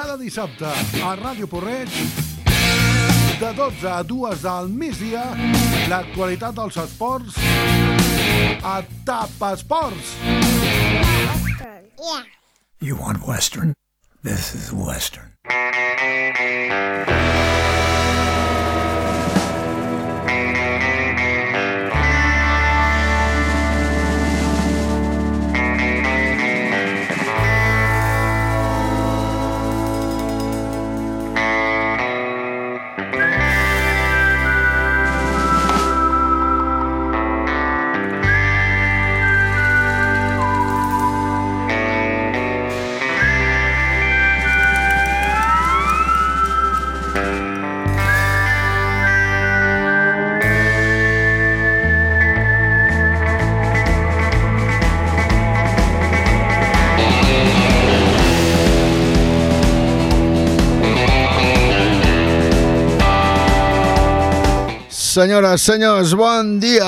cada dissabte a Ràdio Porreig de 12 a 2 del migdia l'actualitat dels esports a TAP Esports. Yeah. You want Western? This is Western. Senyores, senyors, bon dia!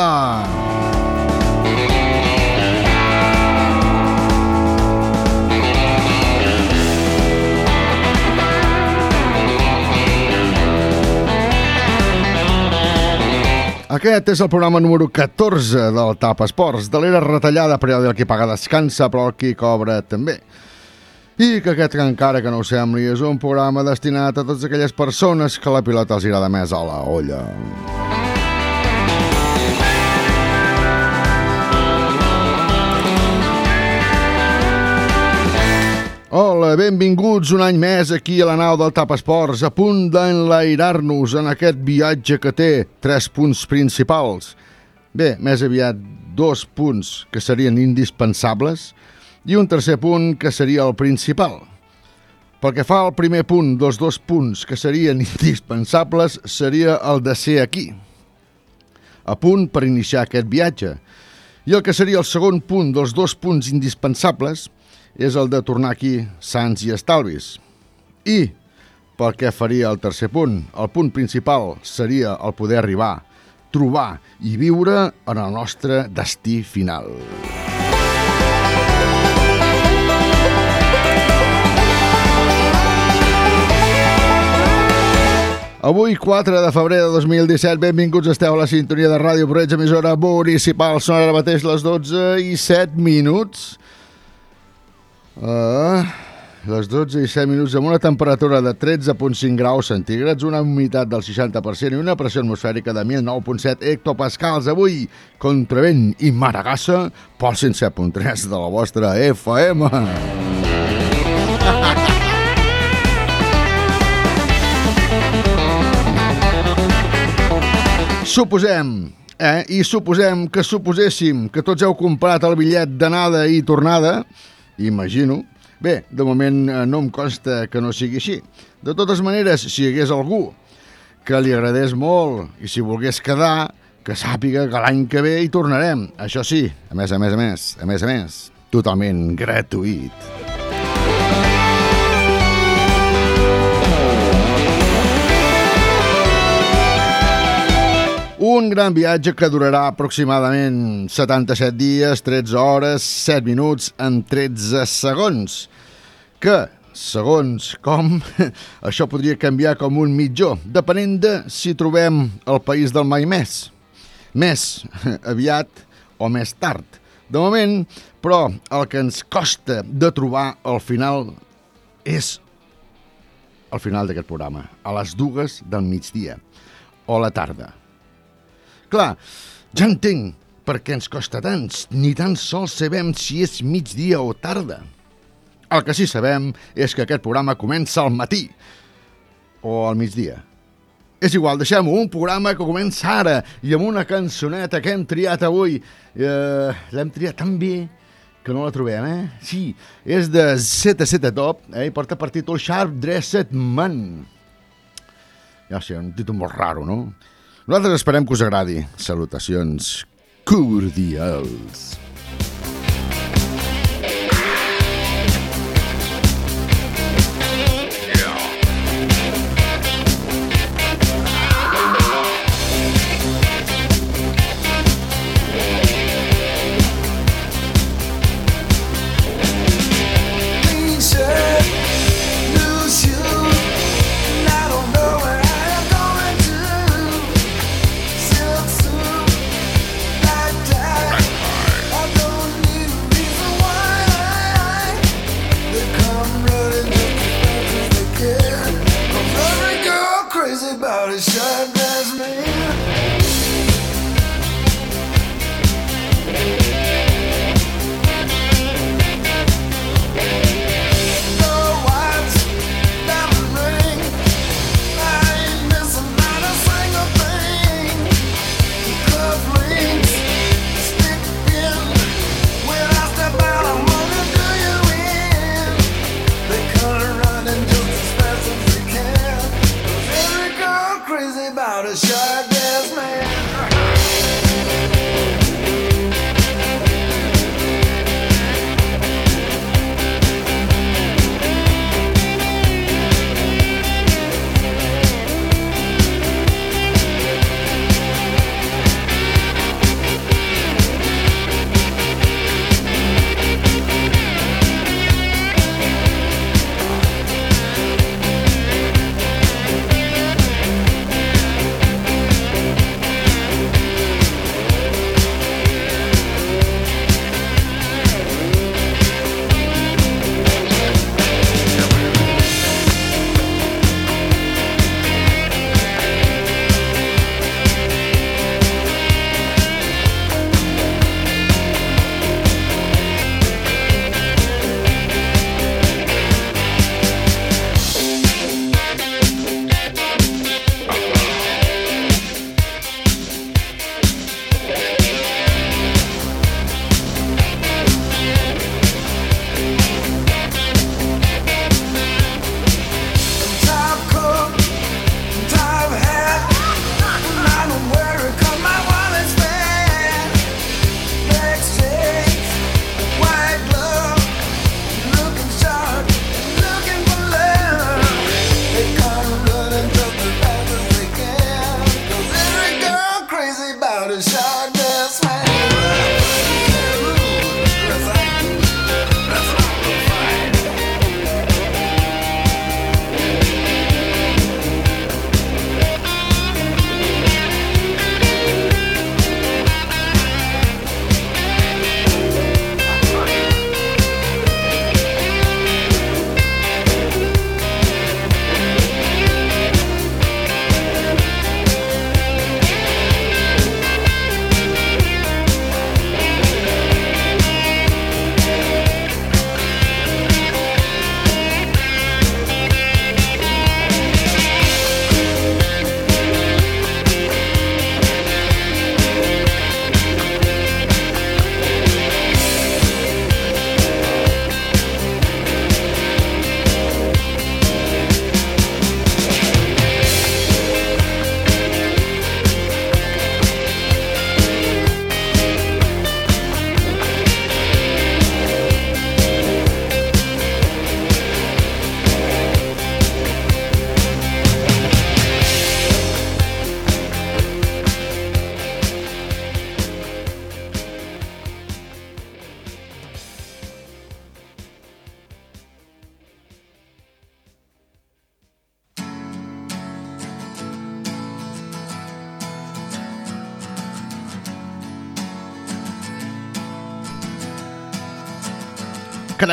Aquest és el programa número 14 del TAP Esports, de l'era retallada per allò qui paga descansa, però el qui cobra també. I que aquest, encara que no ho sembli, és un programa destinat a totes aquelles persones que la pilota els agrada més a la olla. Hola, benvinguts un any més aquí a la nau del TAP Esports, a punt d'enlairar-nos en aquest viatge que té tres punts principals. Bé, més aviat dos punts que serien indispensables i un tercer punt que seria el principal. Pel que fa al primer punt dels dos punts que serien indispensables seria el de ser aquí, a punt per iniciar aquest viatge. I el que seria el segon punt dels dos punts indispensables és el de tornar aquí sants i estalvis. I, pel que faria el tercer punt, el punt principal seria el poder arribar, trobar i viure en el nostre destí final. Avui, 4 de febrer de 2017, benvinguts, esteu a la sintonia de Ràdio Proreig, emissora municipal. Són ara mateix les 12 i 7 minuts. Uh, les 12 i 7 minuts amb una temperatura de 13.5 graus centígrads, una humitat del 60% i una pressió atmosfèrica de 109.7 hectopascals. Avui, contra vent i maragassa, pel 107.3 de la vostra FM. Suposem, eh? I suposem que suposéssim que tots heu comprat el bitllet d'anada i tornada, imagino. Bé, de moment eh, no em consta que no sigui així. De totes maneres, si hi hagués algú que li agradés molt i si volgués quedar, que sàpiga que l'any que ve hi tornarem. Això sí, a més, a més, a més, a més, a més, totalment gratuït. Un gran viatge que durarà aproximadament 77 dies, 13 hores, 7 minuts en 13 segons. Que, segons com, això podria canviar com un mitjó, depenent de si trobem el país del mai més. Més aviat o més tard. De moment, però, el que ens costa de trobar al final és al final d'aquest programa, a les dues del migdia o la tarda. Clar, ja entenc per què ens costa tant, ni tan sols sabem si és migdia o tarda. El que sí sabem és que aquest programa comença al matí o al migdia. És igual, deixem-ho, un programa que comença ara i amb una cançoneta que hem triat avui. Eh, L'hem triat tan bé que no la trobem, eh? Sí, és de ZZ Top, eh? i porta per títol Sharp Dressed Man. Ja sé, un títol molt raro, no? Nosaltres esperem que us agradi. Salutacions cordials.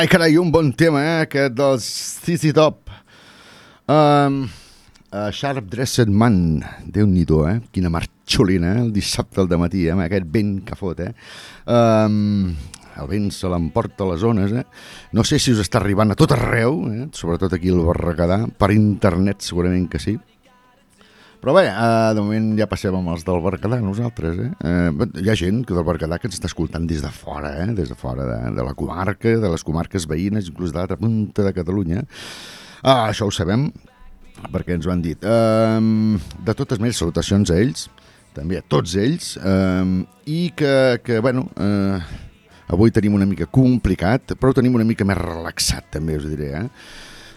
Carai, carai, un bon tema, eh, aquest dels CC Top. Um, uh, Sharp Dressed Man, déu nhi eh? Quina marxolina, eh? el dissabte al matí, eh? amb aquest vent que fot, eh? Um, el vent se l'emporta a les zones, eh? No sé si us està arribant a tot arreu, eh? sobretot aquí al Berguedà, per internet segurament que sí. Però bé, eh, de moment ja passem amb els del Berguedà, nosaltres. Eh? Eh, hi ha gent que del Berguedà que ens està escoltant des de fora, eh? des de fora de, de la comarca, de les comarques veïnes, inclús de l'altra punta de Catalunya. Ah, això ho sabem, perquè ens ho han dit. Eh, de totes més, salutacions a ells, també a tots ells, eh, i que, que bueno, eh, avui tenim una mica complicat, però tenim una mica més relaxat, també us diré, eh?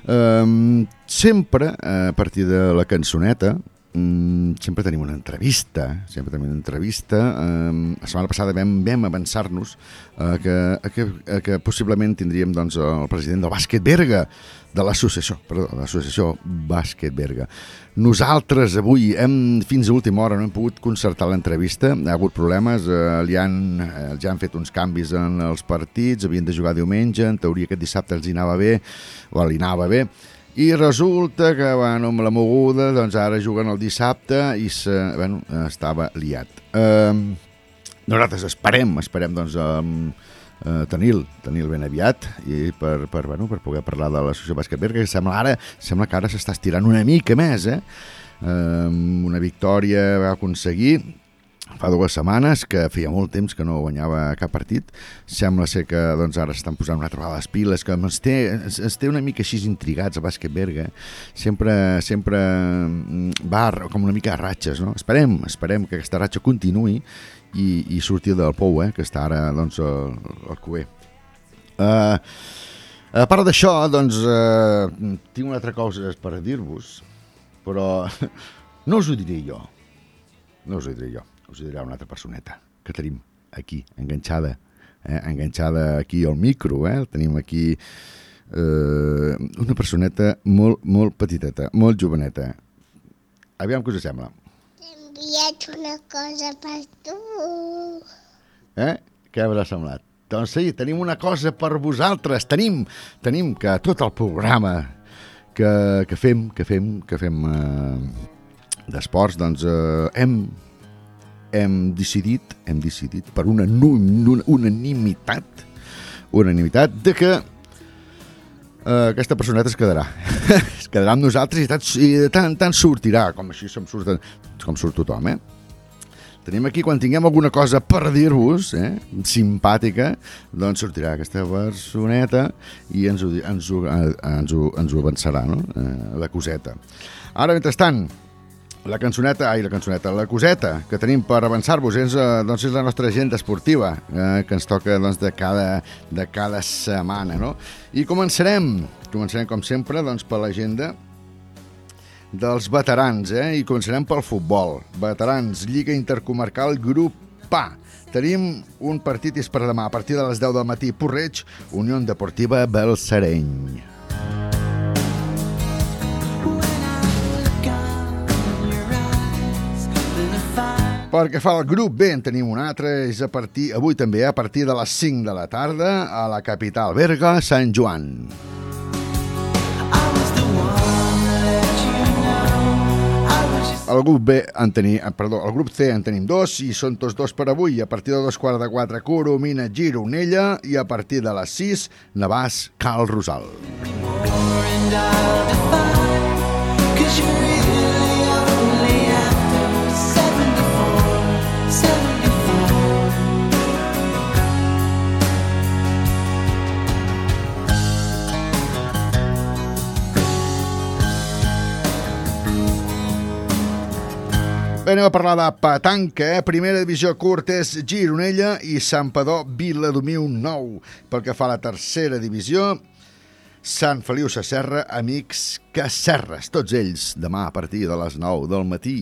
Um, sempre, a partir de la cançoneta, Mm, sempre tenim una entrevista, sempre tenim una entrevista. Eh, la setmana passada vam, vam avançar-nos eh, que, que, que possiblement tindríem doncs, el president del bàsquet Berga, de l'associació, perdó, l'associació Bàsquet Berga. Nosaltres avui, hem, fins a última hora, no hem pogut concertar l'entrevista, ha hagut problemes, eh, li han, eh, ja han fet uns canvis en els partits, havien de jugar diumenge, en teoria aquest dissabte els hi anava bé, o li anava bé, i resulta que, bueno, amb la moguda, doncs ara juguen el dissabte i se, bueno, estava liat. Um, nosaltres esperem, esperem, doncs, um, uh, tenir-lo tenir ben aviat i per, per, bueno, per poder parlar de l'associació bàsquet Berga, que sembla, ara, sembla que ara s'està estirant una mica més, eh? Um, una victòria va aconseguir fa dues setmanes, que feia molt temps que no guanyava cap partit. Sembla ser que doncs, ara s'estan posant una trobada les piles, que ens té, ens té una mica així intrigats a bàsquet Berga. Sempre, sempre mm, va com una mica a ratxes. No? Esperem, esperem que aquesta ratxa continuï i, i surti del pou, eh, que està ara doncs, al, al cuber. Uh, a part d'això, doncs, uh, tinc una altra cosa per dir-vos, però no us ho diré jo. No us ho diré jo dirà una altra personeta que tenim aquí, enganxada, eh? enganxada aquí al micro, eh? el tenim aquí eh, una personeta molt, molt petiteta, molt joveneta. Aviam què us sembla. T'he enviat una cosa per tu. Eh? Què haurà semblat? Doncs sí, tenim una cosa per vosaltres. Tenim, tenim que tot el programa que, que fem, que fem, que fem eh, d'esports, doncs eh, hem hem decidit, hem decidit per una, una unanimitat, unanimitat de que uh, aquesta personeta es quedarà. es quedarà amb nosaltres i tant, i tant, tant sortirà, com així som surt, com surt tothom, eh? Tenim aquí, quan tinguem alguna cosa per dir-vos, eh, simpàtica, doncs sortirà aquesta personeta i ens ho, ens ho, eh, ens ho, ens ho avançarà, no? Eh, la coseta. Ara, mentrestant, la cançoneta, ai, la cançoneta, la coseta que tenim per avançar-vos és, eh, doncs, és la nostra agenda esportiva eh, que ens toca doncs, de, cada, de cada setmana. No? I començarem, començarem com sempre doncs, per l'agenda dels veterans eh? i començarem pel futbol. Veterans, Lliga Intercomarcal, grup PA. Tenim un partit és per demà a partir de les 10 del matí. Porreig, Unió Deportiva Belsereny. Perquè fa el grup B en tenim un altre, és a partir, avui també, a partir de les 5 de la tarda, a la capital Berga, Sant Joan. El grup B en tenim, eh, perdó, el grup C en tenim dos i són tots dos per avui. A partir de dos quarts de quatre, Coromina, Gironella i a partir de les 6, Navàs, Cal Rosal. Cause Bé, anem a parlar de petanca. Eh? Primera divisió és Gironella i Padó Viladomiu 9. Pel que fa a la tercera divisió, Sant Feliu Sacerra, amics Cacerres. Tots ells demà a partir de les 9 del matí.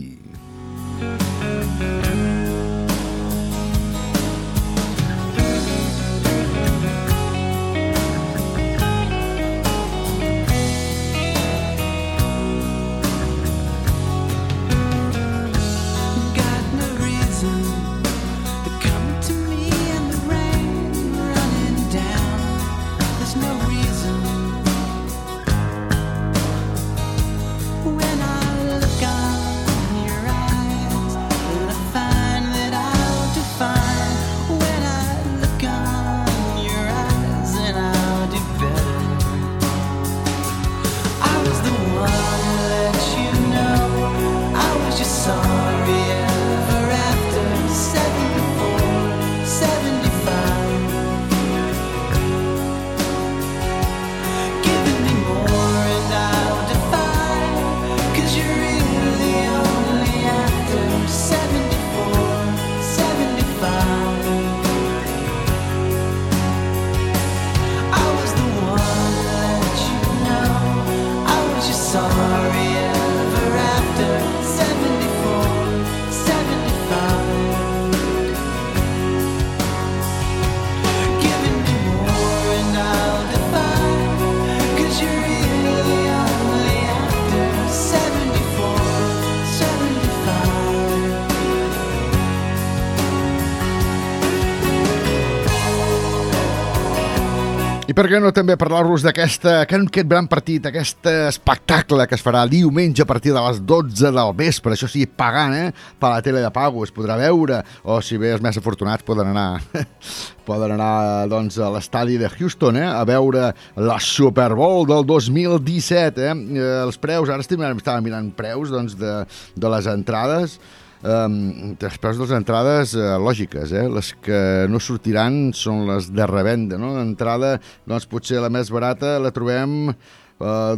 Per què no també parlar-vos d'aquesta aquest gran partit, aquest espectacle que es farà diumenge a partir de les 12 del vespre, això sí, pagant, eh? Per la tele de pago es podrà veure, o si bé els més afortunats poden anar poden anar doncs, a l'estadi de Houston eh? a veure la Super Bowl del 2017. Eh? eh els preus, ara estic mirant, estava mirant preus doncs, de, de les entrades, Um, després de les entrades uh, lògiques, eh? les que no sortiran són les de revenda. No? L'entrada, doncs potser la més barata la trobem a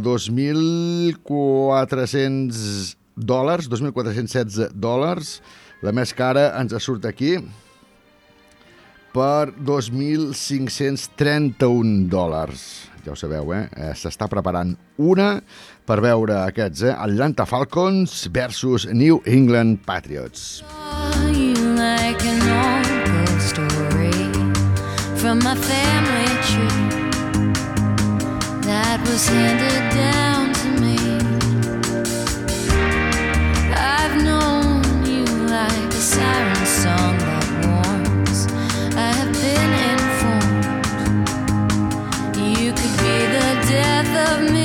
uh, 2.400 dòlars, 2.416 dòlars. La més cara ens surt aquí per 2.531 dòlars. Ja ho sabeu, eh? eh S'està preparant una per veure aquests, eh? Atlanta Falcons versus New England Patriots. Like story from my family tree that was handed down to me. I've known you like a siren song that warns. I have been informed you could be the death of me.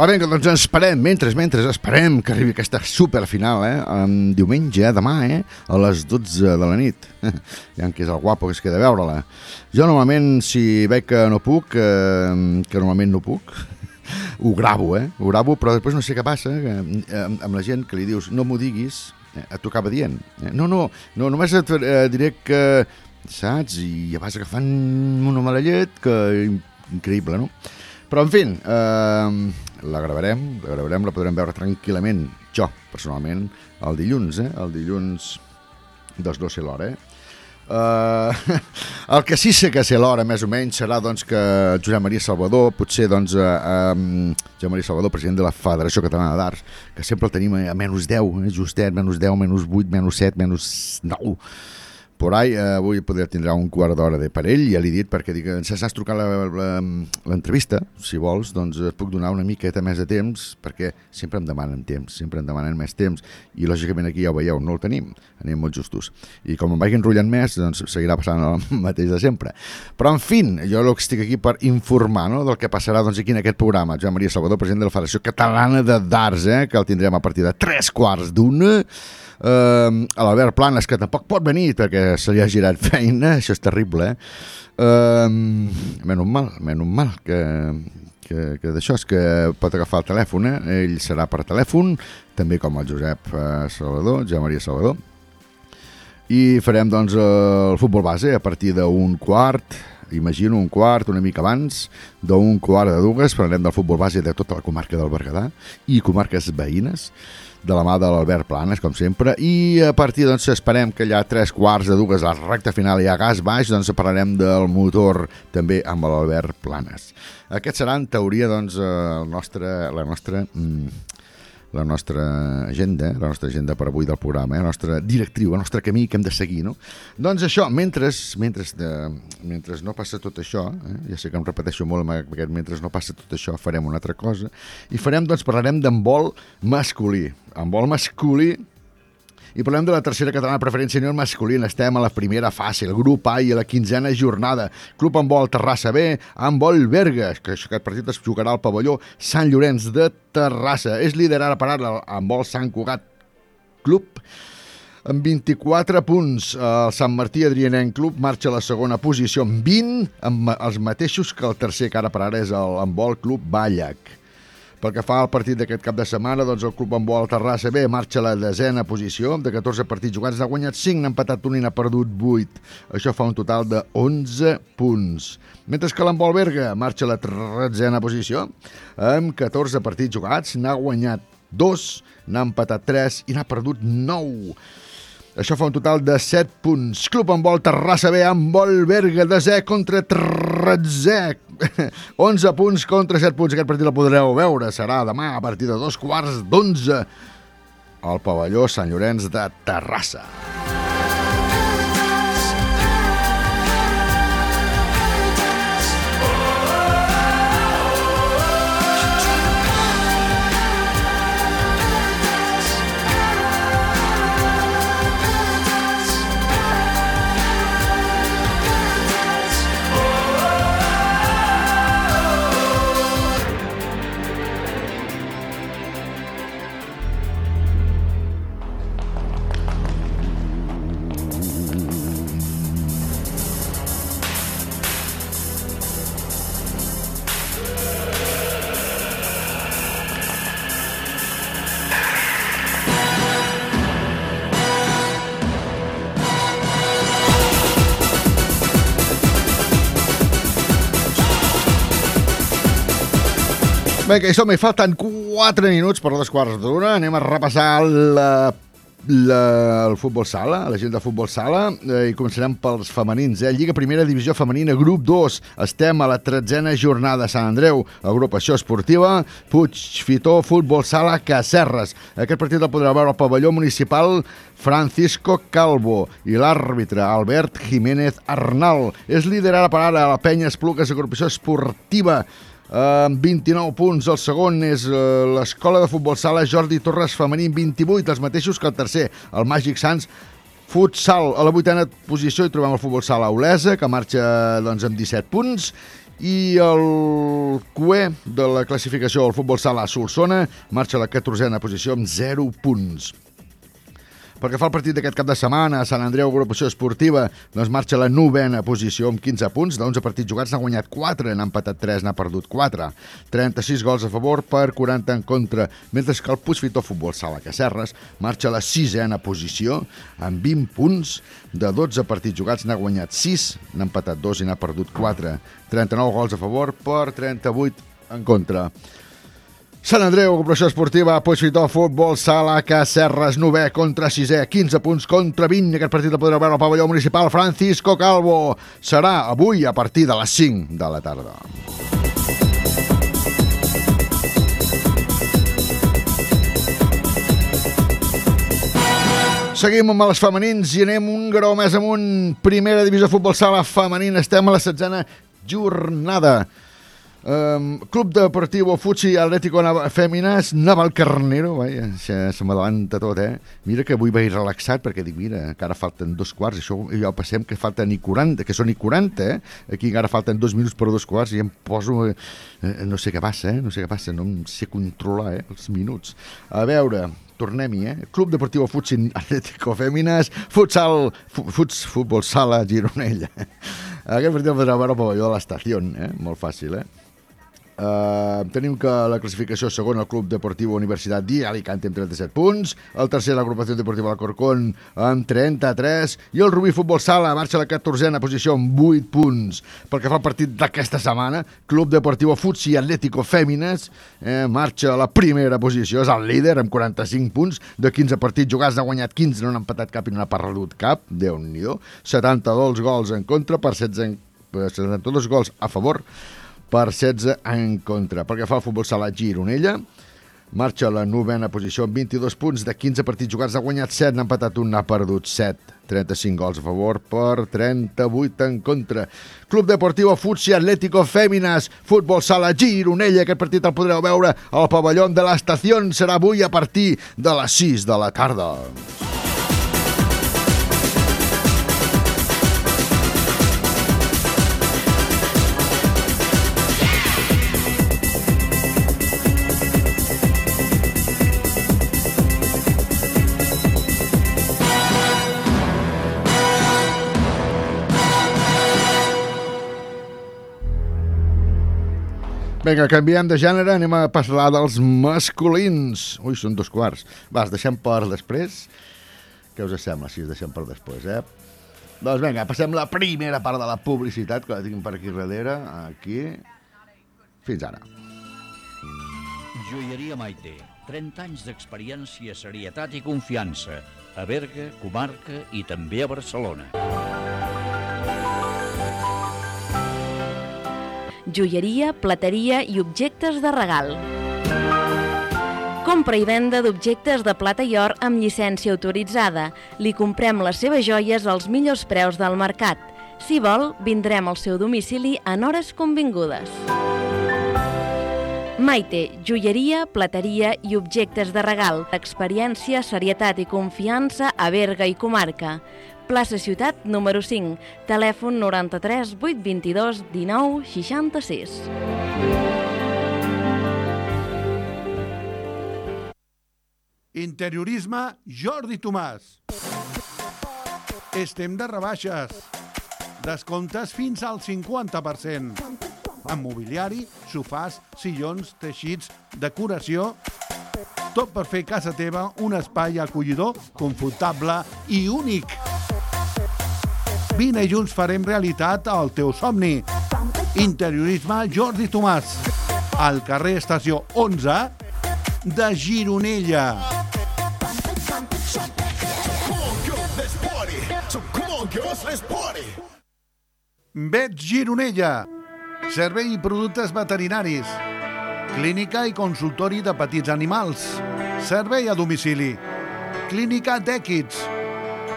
Va, vinga, doncs esperem, mentre, mentre esperem que arribi aquesta superfinal, eh? Um, diumenge, demà, eh? A les 12 de la nit. Ja que és el guapo que es queda a veure-la. Jo normalment, si veig que no puc, eh, que normalment no puc, ho gravo, eh? Ho gravo, però després no sé què passa que, eh, amb la gent que li dius no m'ho diguis, eh, tu acaba dient. Eh? No, no, no, només et eh, diré que, saps? I ja vas agafant una mala llet que increïble, no? Però, en fi, eh, la gravarem, la gravarem, la podrem veure tranquil·lament, jo, personalment, el dilluns, eh? El dilluns dels no sé l'hora, eh? Uh, el que sí sé que sé l'hora, més o menys, serà doncs, que Josep Maria Salvador, potser doncs, uh, um, Josep Maria Salvador, president de la Federació Catalana d'Arts, que sempre el tenim a menys 10, eh, justet, menys 10, menys 8, menys 7, menys 9 por ahí, eh, avui podria tindrà un quart d'hora de per ell, ja l'he dit, perquè dic, si saps trucar l'entrevista, si vols, doncs et puc donar una miqueta més de temps, perquè sempre em demanen temps, sempre em demanen més temps, i lògicament aquí ja ho veieu, no el tenim, anem molt justos. I com em vagi enrotllant més, doncs seguirà passant el mateix de sempre. Però, en fi, jo estic aquí per informar no, del que passarà doncs, aquí en aquest programa. Joan Maria Salvador, president de la Federació Catalana de Darts, eh, que el tindrem a partir de tres quarts d'una, Uh, a l'Albert Planes, que tampoc pot venir perquè se li ha girat feina, això és terrible, eh? Uh, menys mal, menys mal que, que, que d'això és que pot agafar el telèfon, eh? ell serà per telèfon, també com el Josep uh, Salvador, Josep Maria Salvador, i farem doncs el futbol base a partir d'un quart, imagino un quart, una mica abans, d'un quart de dues, parlarem del futbol base de tota la comarca del Berguedà i comarques veïnes, de la mà de l'Albert Planes, com sempre, i a partir, doncs, esperem que allà tres quarts de dues a la recta final i a gas baix, doncs parlarem del motor també amb l'Albert Planes. Aquest serà, en teoria, doncs, el nostre, la nostra mm, la nostra agenda, la nostra agenda per avui del programa, eh? la nostra directriu, el nostre camí que hem de seguir, no? Doncs això, mentre, mentre, de, mentre no passa tot això, eh? ja sé que em repeteixo molt amb aquest mentre no passa tot això, farem una altra cosa, i farem, doncs, parlarem d'embol masculí. Embol masculí i parlem de la tercera catalana preferència senior masculina. Estem a la primera fase, el grup A i a la quinzena jornada. Club en vol Terrassa B, amb vol Berga, que aquest partit es jugarà al pavelló Sant Llorenç de Terrassa. És líder ara per ara amb vol Sant Cugat Club amb 24 punts. El Sant Martí Adrianenc Club marxa a la segona posició amb 20, amb els mateixos que el tercer, que ara per ara és el Handbol Club Ballac. Pel que fa al partit d'aquest cap de setmana, doncs el club Handbol Terrassa B marxa a la desena posició. De 14 partits jugats n'ha guanyat 5, n'ha empatat un i n'ha perdut 8. Això fa un total de 11 punts. Mentre que l'Handbol Berga marxa a la tretzena posició. Amb 14 partits jugats n'ha guanyat 2, n'ha empatat 3 i n'ha perdut 9. Això fa un total de 7 punts. Club en vol Terrassa B amb vol Berga, desè contra 13. 11 punts contra 7 punts. Aquest partit el podreu veure. Serà demà a partir de dos quarts d'11 al pavelló Sant Llorenç de Terrassa. Bé, que som-hi, falten 4 minuts per dos quarts d'una. Anem a repassar la, la, el futbol sala, la gent de futbol sala, eh, i començarem pels femenins. Eh? Lliga Primera Divisió Femenina, grup 2. Estem a la tretzena jornada a Sant Andreu, agrupació esportiva, Puig Fitó, futbol sala, Cacerres. Aquest partit el podrà veure al pavelló municipal Francisco Calvo i l'àrbitre Albert Jiménez Arnal. És líder ara per ara la penya Espluques, agrupació esportiva amb 29 punts. El segon és eh, l'Escola de Futbol Sala Jordi Torres Femení, 28, els mateixos que el tercer, el Màgic Sants Futsal. A la vuitena posició hi trobem el Futbol Sala Olesa, que marxa doncs, amb 17 punts, i el QE de la classificació del Futbol Sala Solsona marxa a la 14a posició amb 0 punts. Pel que fa al partit d'aquest cap de setmana, a Sant Andreu, agrupació esportiva, doncs marxa a la novena posició amb 15 punts. De 11 partits jugats n'ha guanyat 4, n'ha empatat 3, n'ha perdut 4. 36 gols a favor per 40 en contra, mentre que el Puigfitó Futbol Sala Cacerres marxa a la sisena posició amb 20 punts. De 12 partits jugats n'ha guanyat 6, n'ha empatat 2 i n'ha perdut 4. 39 gols a favor per 38 en contra. Sant Andreu, Corporació Esportiva, Puigfitó, Futbol, Sala, Cacerres, 9 contra 6è, 15 punts contra 20. Aquest partit el podrà veure al pavelló municipal Francisco Calvo. Serà avui a partir de les 5 de la tarda. Seguim amb els femenins i anem un grau més amunt. Primera divisió de futbol sala femenina. Estem a la setzena jornada. Um, Club Deportivo Futsi Atlético Nav Fèmines Naval Carnero vaja, se, se m'adavanta tot eh? mira que avui vaig relaxat perquè dic mira, encara falten dos quarts això ja passem que falten i 40 que són i 40 eh? aquí encara falten dos minuts per dos quarts i em poso eh, no sé què passa, eh? no sé què passa no em sé controlar eh? els minuts a veure, tornem-hi, eh? Club Deportiu Futsi Atlético Fèmines, futsal, futs, futbol sala Gironella. Aquest partit el podrà veure al pavelló de l'estació, eh? Molt fàcil, eh? Uh, tenim que la classificació segon el Club Deportiu Universitat de Alicante amb 37 punts, el tercer l'agrupació deportiva Corcón amb 33 i el Rubí Futbol Sala marxa a la 14a posició amb 8 punts. Pel que fa al partit d'aquesta setmana, Club Deportiu Futsi Atlético Fèmines eh, marxa a la primera posició, és el líder amb 45 punts, de 15 partits jugats ha guanyat 15, no n'ha empatat cap i no n'ha perdut cap, déu nhi 72 gols en contra per 16 72 gols a favor per 16 en contra. Pel que fa al futbol sala Gironella, marxa a la novena posició amb 22 punts de 15 partits jugats, ha guanyat 7, n'ha empatat un, n'ha perdut 7. 35 gols a favor per 38 en contra. Club Deportiu Futsi Atlético Fèmines, Futbol Sala Gironella. Aquest partit el podreu veure al pavelló de l'estació. Serà avui a partir de les 6 de la tarda. Vinga, canviem de gènere, anem a parlar dels masculins. Ui, són dos quarts. Va, els deixem per després. Què us sembla si els deixem per després, eh? Doncs vinga, passem la primera part de la publicitat, que la tinc per aquí darrere, aquí. Fins ara. Joieria Maite. 30 anys d'experiència, serietat i confiança. A Berga, comarca i també a Barcelona. Joieria, plateria i objectes de regal. Compra i venda d'objectes de plata i or amb llicència autoritzada. Li comprem les seves joies als millors preus del mercat. Si vol, vindrem al seu domicili en hores convingudes. Maite, joieria, plateria i objectes de regal. Experiència, serietat i confiança a Berga i comarca plaça Ciutat número 5, telèfon 93 822 19 66. Interiorisme Jordi Tomàs. Estem de rebaixes. Descomptes fins al 50%. Amb mobiliari, sofàs, sillons, teixits, decoració... Tot per fer casa teva un espai acollidor, confortable i únic. Vine i junts farem realitat el teu somni. Interiorisme Jordi Tomàs. Al carrer Estació 11 de Gironella. Vet Gironella. Servei i productes veterinaris. Clínica i consultori de petits animals. Servei a domicili. Clínica d'èquids.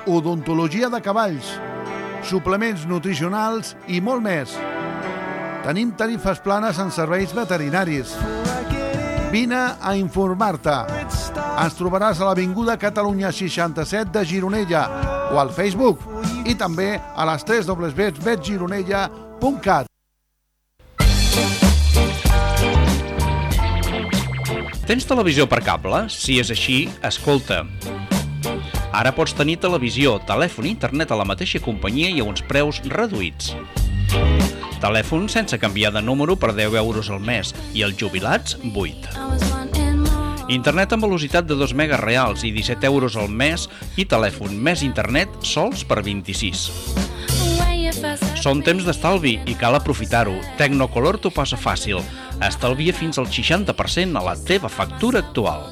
Odontologia de cavalls suplements nutricionals i molt més. Tenim tarifes planes en serveis veterinaris. Vine a informar-te. Ens trobaràs a l'Avinguda Catalunya 67 de Gironella o al Facebook i també a les 3 www.betgironella.cat. Tens televisió per cable? Si és així, escolta. Ara pots tenir televisió, telèfon i internet a la mateixa companyia i a uns preus reduïts. Telèfon sense canviar de número per 10 euros al mes i els jubilats 8. Internet amb velocitat de 2 megas reals i 17 euros al mes i telèfon més internet sols per 26. Són temps d'estalvi i cal aprofitar-ho. Tecnocolor t'ho passa fàcil. Estalvia fins al 60% a la teva factura actual.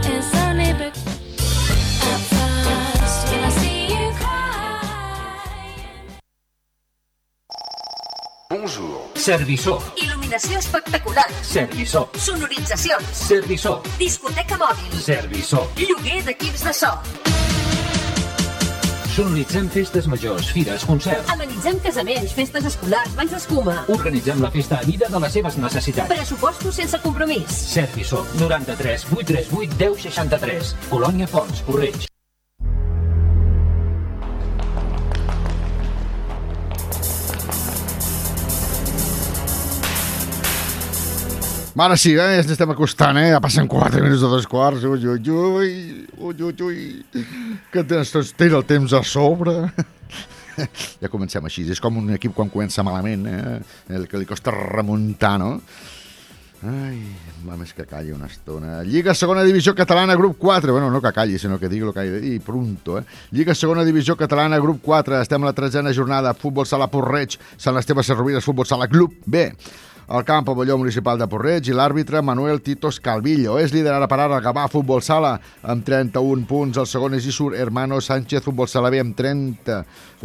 Bonjour. Serviçó. Il·luminació espectacular. Serviçó. Sonoritzacions. Serviçó. Discoteca mòbil. Serviçó. Lloguer d'equips de so. Sonoritzem festes majors, fires, concerts. Amenitzem casaments, festes escolars, banys d'escuma. Organitzem la festa a mida de les seves necessitats. Pressupostos sense compromís. Serviçó. 93 838 1063. Colònia Fons, Correig. Ara sí, eh? ens estem acostant, eh? Ja passen 4 minuts de dos quarts. Ui, ui, ui, ui, ui, ui. Que tens, tens el temps a sobre. ja comencem així. És com un equip quan comença malament, eh? El que li costa remuntar, no? Ai, va més que calli una estona. Lliga Segona Divisió Catalana, grup 4. Bueno, no que calli, sinó que digui el que ha de dir pronto, eh? Lliga Segona Divisió Catalana, grup 4. Estem a la tretzena jornada. Futbol Sala Porreig, Sant Esteve Serrovires, Futbol Sala Club B. al camp pavelló municipal de Porreig i l'àrbitre Manuel Titos Calvillo. És líder ara per ara el Gavà Futbol Sala amb 31 punts. El segon és Isur Hermano Sánchez Futbol Sala B amb 30.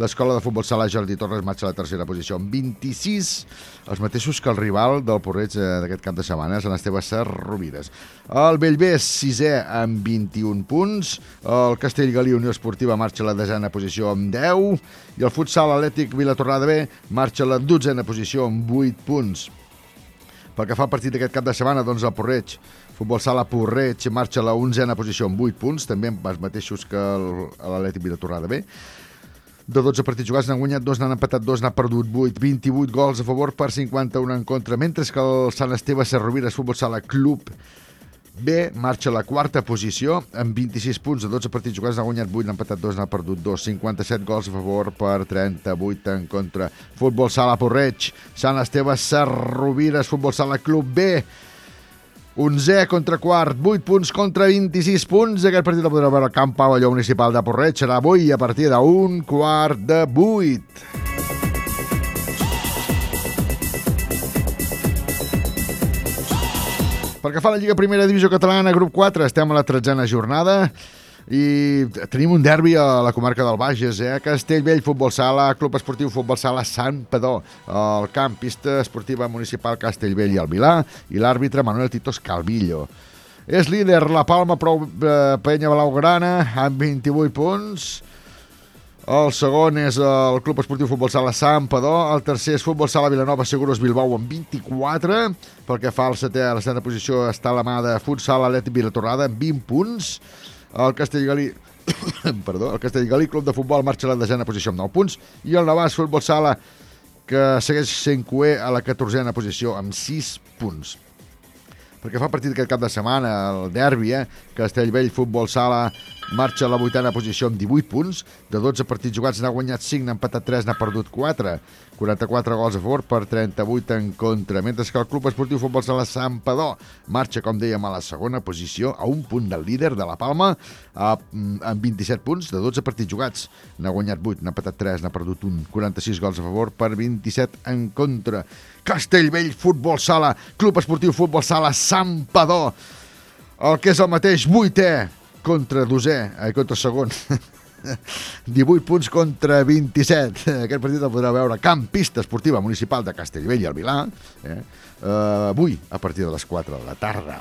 L'escola de futbol sala Jordi Torres marxa a la tercera posició amb 26, els mateixos que el rival del Porreig eh, d'aquest cap de setmana, Sant Esteve Sarrovires. El Bellver és sisè amb 21 punts, el Castellgalí Unió Esportiva marxa a la desena posició amb 10 i el futsal Atlètic Vilatorrada B marxa a la dotzena posició amb 8 punts. Pel que fa al partit d'aquest cap de setmana, doncs el Porreig, futbol sala Porreig, marxa a la onzena posició amb 8 punts, també amb els mateixos que l'Atlètic Vilatorrada B. De 12 partits jugats n'han guanyat dos, n'han empatat dos, n'ha perdut 8, 28 gols a favor per 51 en contra, mentre que el Sant Esteve Serrovires Futbol Sala Club B marxa la quarta posició amb 26 punts de 12 partits jugats, n'ha guanyat 8, n'ha empatat 2, n'ha perdut 2, 57 gols a favor per 38 en contra. Futbol Sala Porreig, Sant Esteve Serrovires, Futbol Sala Club B, 11 contra quart, 8 punts contra 26 punts. Aquest partit el podreu veure al Camp Pavelló Municipal de Porreig. Serà avui a partir d'un quart de 8. Pel que fa a la Lliga Primera Divisió Catalana, grup 4, estem a la tretzena jornada i tenim un derbi a la comarca del Bages, eh? Castellvell, Futbol Sala, Club Esportiu Futbol Sala, Sant Pedó, el camp, pista esportiva municipal Castellvell i el Vilà, i l'àrbitre Manuel Titos Calvillo. És líder la Palma Prou eh, Penya Blaugrana amb 28 punts. El segon és el Club Esportiu Futbol Sala Sant Padó. El tercer és Futbol Sala Vilanova Seguros Bilbao amb 24. Pel que fa al setè, a la setena posició està la mà de Futsal Atlètic Vilatorrada amb 20 punts. El Castellgalí perdó, el Castellgalí Club de Futbol marxa a la desena posició amb 9 punts i el Navàs Futbol Sala que segueix sent cué a la 14a posició amb 6 punts perquè fa partit aquest cap de setmana, el derbi, eh? Castellvell Futbol Sala marxa a la vuitena posició amb 18 punts, de 12 partits jugats n'ha guanyat 5, n'ha empatat 3, n'ha perdut 4, 44 gols a favor per 38 en contra, mentre que el Club Esportiu Futbol Sala Sant Padó marxa, com dèiem, a la segona posició, a un punt del líder de la Palma, a, amb 27 punts, de 12 partits jugats, n'ha guanyat 8, n'ha empatat 3, n'ha perdut 1, 46 gols a favor per 27 en contra. Castellvell Futbol Sala, Club Esportiu Futbol Sala Sant Padó, el que és el mateix vuitè contra dosè, eh, contra segon. 18 punts contra 27. Aquest partit el podreu veure Camp Pista Esportiva Municipal de Castellvell i el Vilà, eh? Uh, avui a partir de les 4 de la tarda.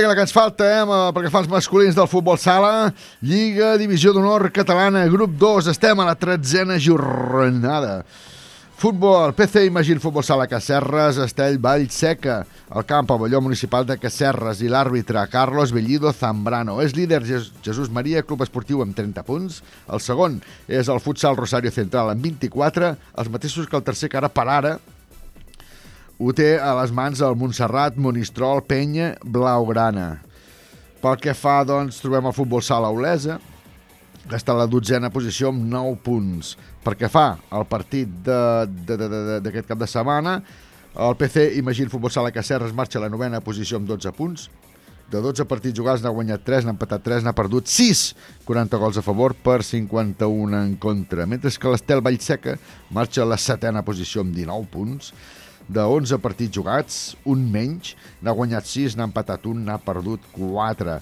Vinga, la que ens falta, eh, amb- perquè fa els masculins del futbol sala, Lliga Divisió d'Honor Catalana, grup 2, estem a la tretzena jornada. Futbol, PC Imagín Futbol Sala Cacerres, Estell Vallseca, el camp pavelló municipal de Cacerres i l'àrbitre Carlos Bellido Zambrano. És líder Jes- Jesús Maria, club esportiu amb 30 punts. El segon és el futsal Rosario Central amb 24, els mateixos que el tercer que ara per ara ho té a les mans el Montserrat, Monistrol, Penya, Blaugrana. Pel que fa, doncs, trobem el futbol sala Olesa, que està a la dotzena posició amb 9 punts. Perquè fa el partit d'aquest cap de setmana, el PC Imagín Futbol Sala Cacerres marxa a la novena posició amb 12 punts. De 12 partits jugats n'ha guanyat 3, n'ha empatat 3, n'ha perdut 6, 40 gols a favor per 51 en contra. Mentre que l'Estel Vallseca marxa a la setena posició amb 19 punts. De 11 partits jugats, un menys, n'ha guanyat 6, n'ha empatat 1, n'ha perdut 4.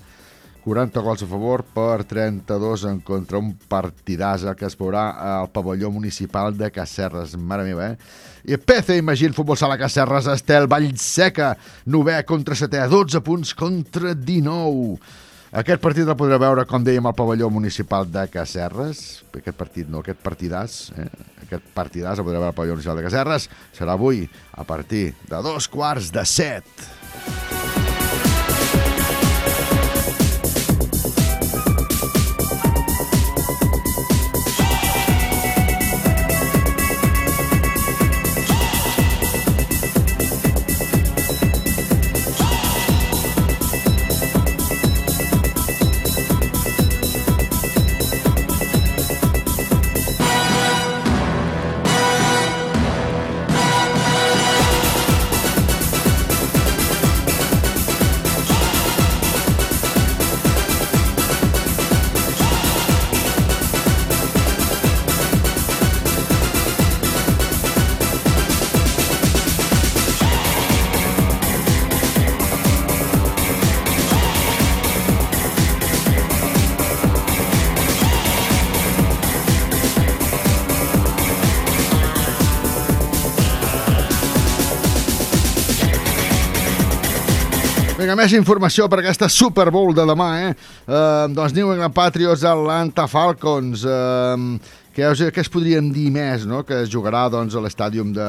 40 gols a favor per 32 en contra. Un partidàs que es veurà al pavelló municipal de Cacerres. Mare meva, eh? I PC Imagín Futbol Sala Cacerres, Estel Vallseca, 9 contra 7, 12 punts contra 19. Aquest partit el podreu veure, com dèiem, al pavelló municipal de Cacerres. Aquest partit no, aquest partidàs, eh? Aquest partidàs el podreu veure al pavelló municipal de Cacerres. Serà avui a partir de dos quarts de set. Vinga, més informació per aquesta Super Bowl de demà, eh? Uh, doncs New England Patriots, Atlanta Falcons, uh, què, què es podríem dir més, no? Que es jugarà doncs, a l'estàdium de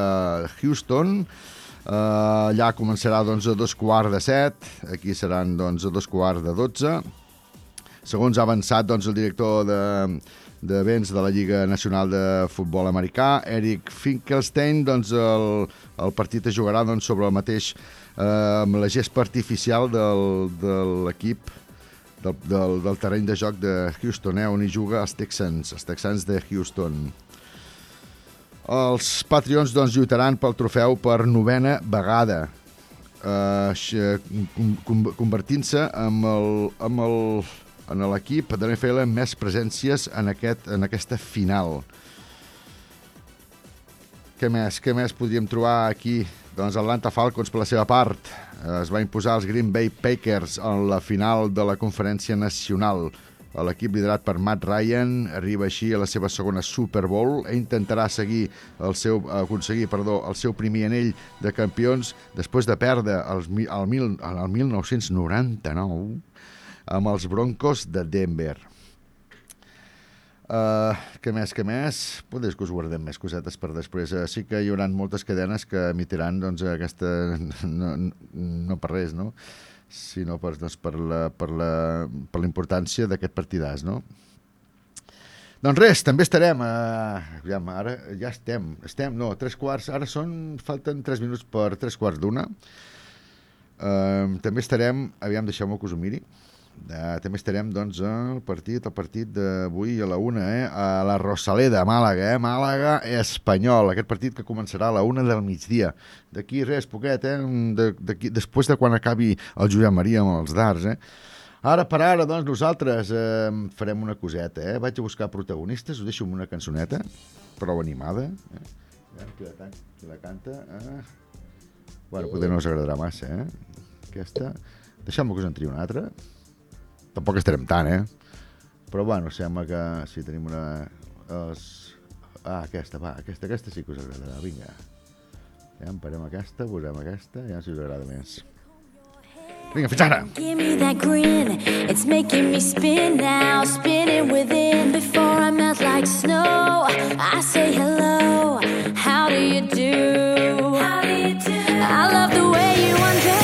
Houston, uh, allà començarà doncs, a dos quarts de set, aquí seran doncs, a dos quarts de dotze. Segons ha avançat doncs, el director de, d'events de la Lliga Nacional de Futbol Americà, Eric Finkelstein, doncs el, el partit es jugarà doncs, sobre el mateix eh, amb la gespa artificial del, de l'equip del, del, del terreny de joc de Houston, eh, on hi juga els Texans, els Texans de Houston. Els Patriots doncs, lluitaran pel trofeu per novena vegada, eh, convertint-se amb el, amb el, en l'equip de l'NFL amb més presències en, aquest, en aquesta final. Què més? Què més podríem trobar aquí? Doncs Atlanta Falcons, per la seva part, es va imposar els Green Bay Packers en la final de la conferència nacional. L'equip liderat per Matt Ryan arriba així a la seva segona Super Bowl i intentarà seguir el seu, aconseguir perdó, el seu primer anell de campions després de perdre el, el, el, el 1999 amb els Broncos de Denver. Uh, què més, què més? Potser que us guardem més cosetes per després. Uh, sí que hi haurà moltes cadenes que emitiran doncs, aquesta... No, no per res, no? sinó per, doncs, per la, importància d'aquest partidàs, no? Doncs res, també estarem, uh, ja, ara ja estem, estem, no, tres quarts, ara són, falten tres minuts per tres quarts d'una. Uh, també estarem, aviam, deixeu-me que us ho miri, Uh, també estarem doncs, al partit el partit d'avui a la una, eh? a la Rosaleda, Màlaga, eh? Màlaga Espanyol, aquest partit que començarà a la una del migdia. D'aquí res, poquet, eh? De, de, després de quan acabi el Josep Maria amb els darts. Eh? Ara per ara, doncs, nosaltres eh, farem una coseta. Eh? Vaig a buscar protagonistes, us deixo amb una cançoneta, prou animada. Eh? Qui la, qui la canta? Eh? Bueno, potser no us agradarà massa, eh? Aquesta. Deixeu-me que us en una altra. Tampoc estarem tant, eh? Però, bueno, sembla que si tenim una... Els... Ah, aquesta, va, aquesta, aquesta sí que us agradarà, vinga. Ja en parem aquesta, posem aquesta, ja si us agrada més. Vinga, fins ara! Give me that grin, it's making me spin now, spinning within before I melt like snow. I say hello, how do you do? How do you do? I love the way you undress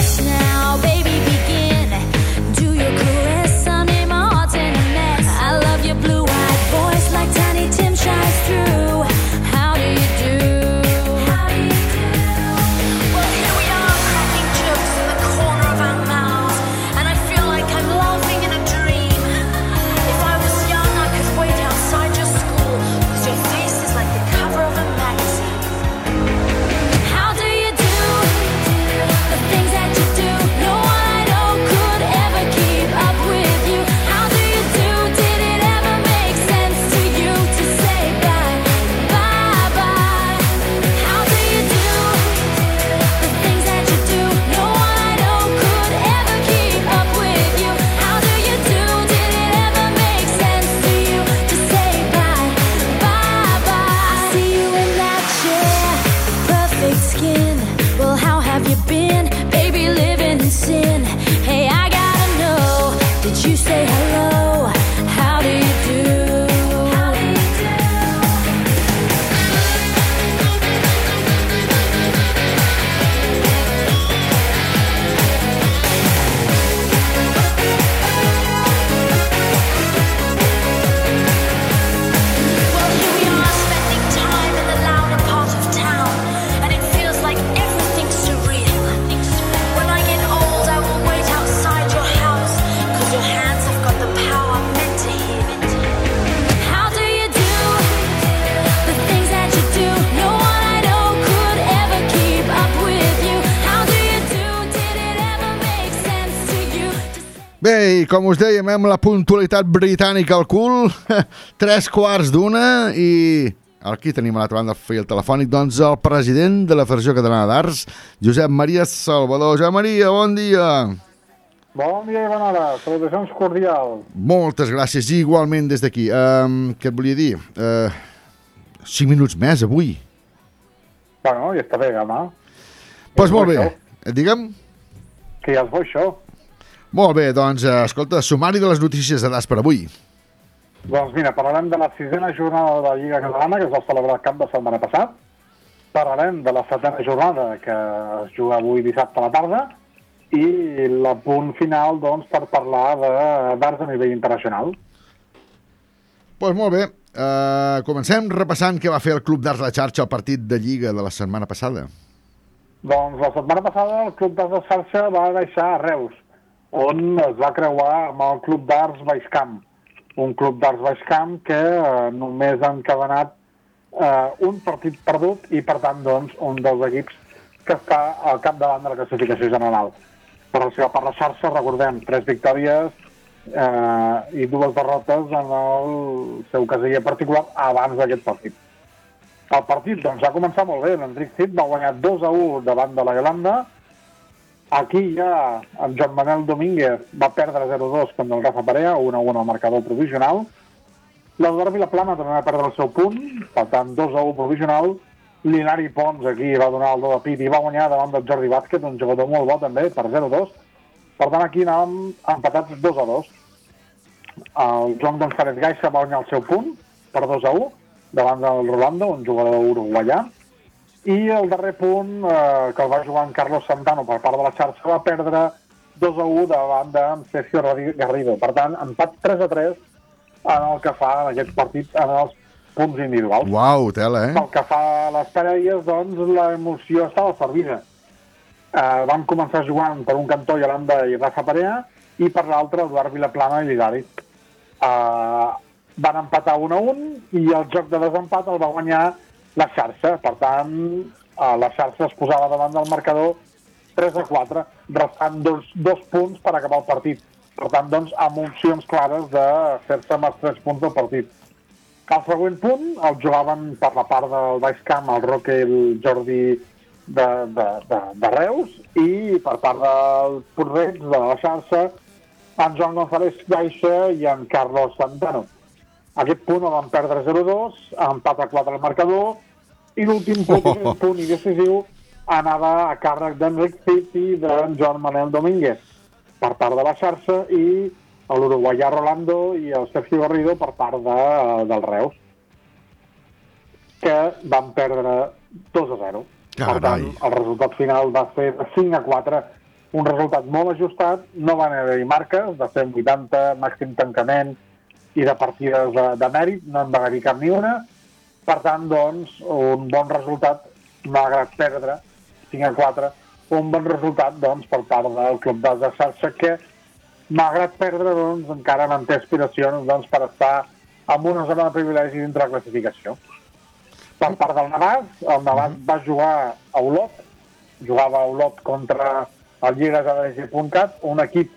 com us dèiem, amb la puntualitat britànica al cul, tres quarts d'una i aquí tenim a l'altra banda el fil telefònic, doncs el president de la Federació Catalana d'Arts, Josep Maria Salvador. Josep Maria, bon dia. Bon dia i bona hora, salutacions cordials. Moltes gràcies, i igualment des d'aquí. Um, què et volia dir? Uh, cinc minuts més avui. Bueno, i està bé, home. Doncs pues molt bé. Digue'm. que ja és bo això. Molt bé, doncs, eh, escolta, sumari de les notícies de DAS per avui. Doncs mira, parlarem de la sisena jornada de la Lliga Catalana, que es va celebrar el cap de setmana passat. Parlarem de la setena jornada, que es juga avui dissabte a la tarda. I el punt final, doncs, per parlar de d'arts a nivell internacional. Doncs pues molt bé, uh, comencem repassant què va fer el Club d'Arts La Xarxa al partit de Lliga de la setmana passada. Doncs la setmana passada el Club d'Arts de Xarxa va deixar a Reus, on es va creuar amb el Club d'Arts Baixcamp. Un Club d'Arts Baixcamp que eh, només ha encadenat eh, un partit perdut i, per tant, doncs, un dels equips que està al capdavant de la classificació general. Per si per la xarxa, recordem, tres victòries eh, i dues derrotes en el seu casella particular abans d'aquest partit. El partit doncs, va començar molt bé. L'Enric Cid va guanyar 2 a 1 davant de la Yolanda. Aquí ja en Joan Manuel Domínguez va perdre 0-2 contra el Rafa Parea, 1 a 1 al marcador provisional. L'Eduard Vilaplana també va perdre el seu punt, per tant 2 a 1 provisional. L'Hilari Pons aquí va donar el do de pit i va guanyar davant del Jordi Vázquez, un jugador molt bo també, per 0-2. Per tant, aquí anàvem empatats 2 a 2. El Joan González Gaixa va guanyar el seu punt per 2 a 1 davant del Rolando, un jugador uruguaià. I el darrer punt, eh, que el va jugar en Carlos Santano per part de la xarxa, va perdre 2 a 1 davant d'en Sergio Garrido. Per tant, empat 3 a 3 en el que fa en aquest partit en els punts individuals. Uau, tela, eh? Pel que fa a les parelles, doncs, l'emoció estava servida. Eh, van començar jugant per un cantó Yolanda i Rafa Parea i per l'altre Eduard Vilaplana i Lidari. Eh, van empatar 1 a 1 i el joc de desempat el va guanyar la xarxa. Per tant, eh, la xarxa es posava davant del marcador 3 a 4, restant dos, dos punts per acabar el partit. Per tant, doncs, amb opcions clares de fer-se amb els 3 punts del partit. El següent punt el jugaven per la part del baix camp el Roque i el Jordi de, de, de, de Reus i per part del Porreig, de la xarxa, en Joan González Gaixa i en Carlos Santano. Aquest punt el van perdre 0-2, empat a 4 al marcador, i l'últim punt, oh. punt i decisiu anava a càrrec d'Enric Cid i d'en Joan Manuel Domínguez per part de la xarxa i l'uruguaià Rolando i el Sergio Garrido per part de, del Reus que van perdre 2 a 0. Carai. Per tant, el resultat final va ser de 5 a 4, un resultat molt ajustat, no van haver-hi marques, de 180, màxim tancament i de partides de, de mèrit, no en va haver-hi cap ni una. Per tant, doncs, un bon resultat, malgrat perdre 5 a 4, un bon resultat doncs, per part del Club d'As de Xarxa, que, malgrat perdre, doncs, encara manté aspiracions doncs, per estar en una zona de privilegi dintre la classificació. Per part del Navàs, el Navàs va jugar a Olot, jugava a Olot contra el lligasADG.cat, un equip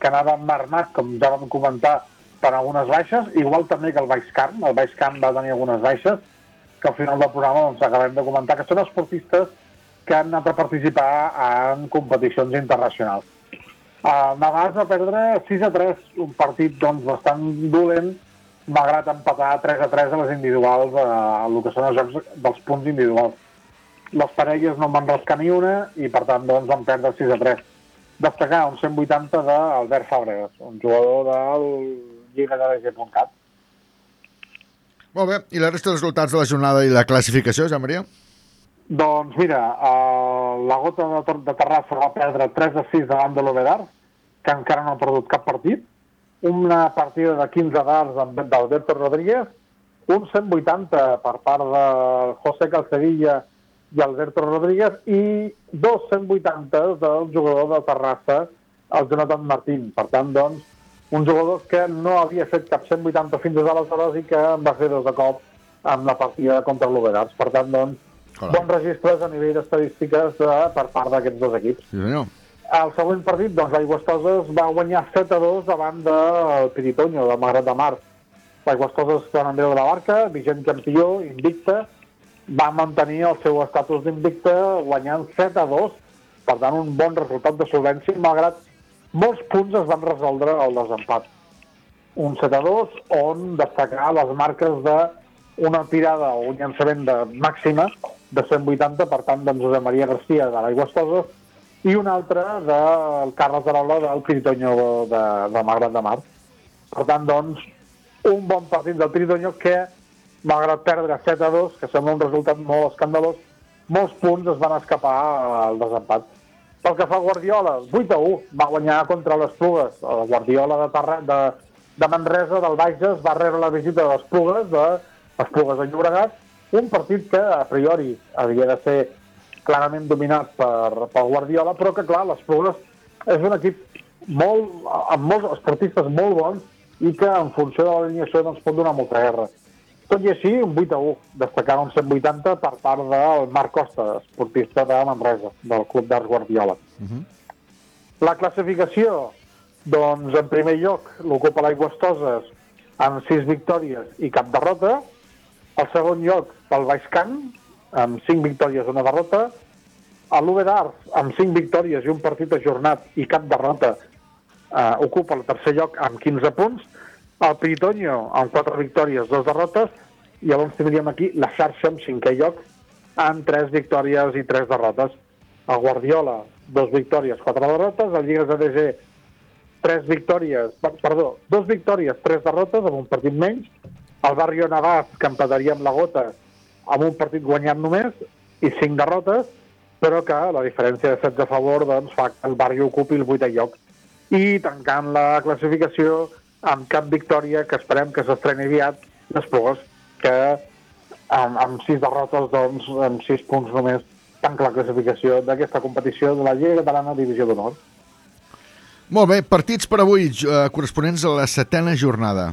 que anava marmat, com ja vam comentar, per algunes baixes, igual també que el Baix Camp. El Baix Camp va tenir algunes baixes, que al final del programa doncs, acabem de comentar, que són esportistes que han anat a participar en competicions internacionals. El Navàs va perdre 6 a 3, un partit doncs, bastant dolent, malgrat empatar 3 a 3 a les individuals, a, a el que són els jocs dels punts individuals. Les parelles no en van rascar ni una i, per tant, doncs, van perdre 6 a 3. Destacar un 180 d'Albert Fàbregas, un jugador del Lliga de l'EG.cat. Molt bé, i la resta dels resultats de la jornada i la classificació, Jean Maria? Doncs mira, eh, la gota de, de Terrassa va perdre 3 a 6 davant de l'Ovedar, que encara no ha perdut cap partit. Una partida de 15 dards amb d'Alberto Rodríguez, un 180 per part de José Calcedilla i Alberto Rodríguez i dos 180 del jugador de Terrassa, el Jonathan Martín. Per tant, doncs, un jugador que no havia fet cap 180 fins aleshores i que en va fer dos de cop amb la partida contra l'Oberars. Per tant, doncs, Carai. bons registres a nivell d'estadístiques eh, per part d'aquests dos equips. Sí, senyor. El següent partit, doncs, l'Aigües Toses va guanyar 7 a 2 davant del Piritoño, del Magret de Mar. L'Aigües Toses està en de la barca, vigent campió, invicte, va mantenir el seu estatus d'invicte guanyant 7 a 2, per tant, un bon resultat de solvència, malgrat molts punts es van resoldre al desempat. Un 7 a 2, on destacar les marques de una tirada o un llançament de màxima de 180, per tant, d'en Josep Maria Garcia de l'Aigües Toses, i un altre del Carles Arola del Piritoño de, de Malgrat de Mar. Per tant, doncs, un bon partit del Piritoño que, malgrat perdre 7 a 2, que sembla un resultat molt escandalós, molts punts es van escapar al desempat. Pel que fa a Guardiola, 8 a 1, va guanyar contra les Plugues. El Guardiola de, Tarra, de, de Manresa, del Baixes, va rebre la visita de les Plugues, de les Plugues de Llobregat, un partit que, a priori, havia de ser clarament dominat per, pel Guardiola, però que, clar, les Plugues és un equip molt, amb molts esportistes molt bons i que, en funció de l'alineació, doncs, pot donar molta guerra. Tot i així, un 8 a 1, destacant un 180 per part del Marc Costa, esportista de Manresa, del Club d'Arts Guardiola. La classificació, doncs, en primer lloc, l'ocupa l'Aigües Toses amb 6 victòries i cap derrota. El segon lloc, pel Baix Camp, amb 5 victòries i una derrota. A l'UB d'Arts, amb 5 victòries i un partit ajornat i cap derrota, eh, ocupa el tercer lloc amb 15 punts. El Piritoño, amb 4 victòries, 2 derrotes. I llavors tindríem aquí la xarxa amb cinquè lloc, amb 3 victòries i 3 derrotes. El Guardiola, 2 victòries, 4 derrotes. El Lligues ADG, 3 victòries, per- perdó, 2 victòries, 3 derrotes, amb un partit menys. El Barrio Navàs, que empataria amb la Gota, amb un partit guanyat només, i 5 derrotes, però que la diferència de 16 a favor doncs, fa que el Barrio ocupi el 8è lloc. I tancant la classificació amb cap victòria, que esperem que s'estreni aviat, Plugues, que amb, amb 6 derrotes, doncs, amb 6 punts només, tanca la classificació d'aquesta competició de la Lliga Catalana Divisió d'Honor. Molt bé, partits per avui, eh, corresponents a la setena jornada.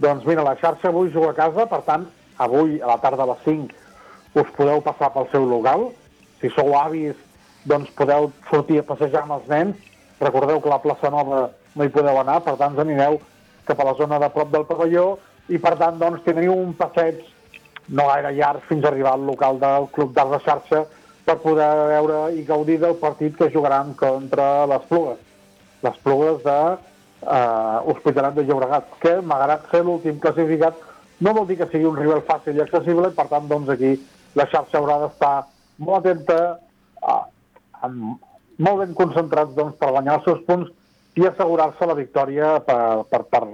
Doncs mira, la xarxa avui juga a casa, per tant, avui a la tarda a les 5 us podeu passar pel seu local. Si sou avis, doncs podeu sortir a passejar amb els nens. Recordeu que la plaça Nova no hi podeu anar, per tant, anireu cap a la zona de prop del pavelló i, per tant, doncs, teniu un passeig no gaire llarg fins a arribar al local del Club d'Arts de Xarxa per poder veure i gaudir del partit que jugaran contra les Plugues. Les Plugues de eh, Hospitalet de Llobregat, que, malgrat ser l'últim classificat, no vol dir que sigui un rival fàcil i accessible, i per tant, doncs, aquí la xarxa haurà d'estar molt atenta, eh, amb, molt ben concentrats doncs, per guanyar els seus punts i assegurar-se la victòria per, per, per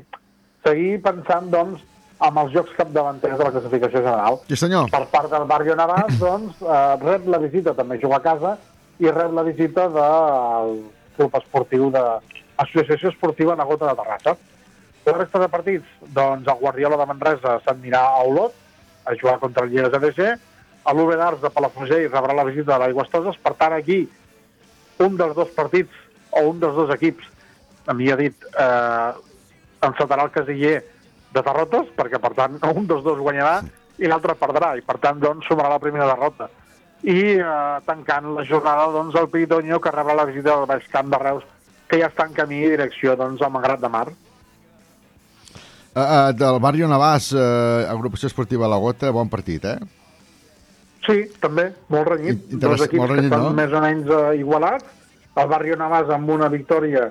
seguir pensant doncs, amb els jocs capdavanters de la classificació general. Sí, senyor. Per part del Barrio Navàs, doncs, eh, rep la visita, també juga a casa, i rep la visita del club esportiu de Associació Esportiva Nagota de Terrassa. La resta de partits, doncs el Guardiola de Manresa s'anirà a Olot a jugar contra el Lleres ADC, a l'UB d'Arts de Palafrugell rebrà la visita de l'Aigües Toses, per tant aquí un dels dos partits o un dels dos equips, a mi ha dit, eh, encetarà el casiller de derrotes, perquè per tant un dels dos guanyarà i l'altre perdrà, i per tant doncs sumarà la primera derrota. I eh, tancant la jornada doncs el Piritoño que rebrà la visita del Baix Camp de Reus que ja està en camí i direcció doncs, a Malgrat de Mar. Uh, uh, del Barrio Navàs, uh, agrupació esportiva La Gota, bon partit, eh? Sí, també, molt renyit. Dos equips molt renyit, que estan no? més o menys eh, igualats. El Barrio Navàs amb una victòria,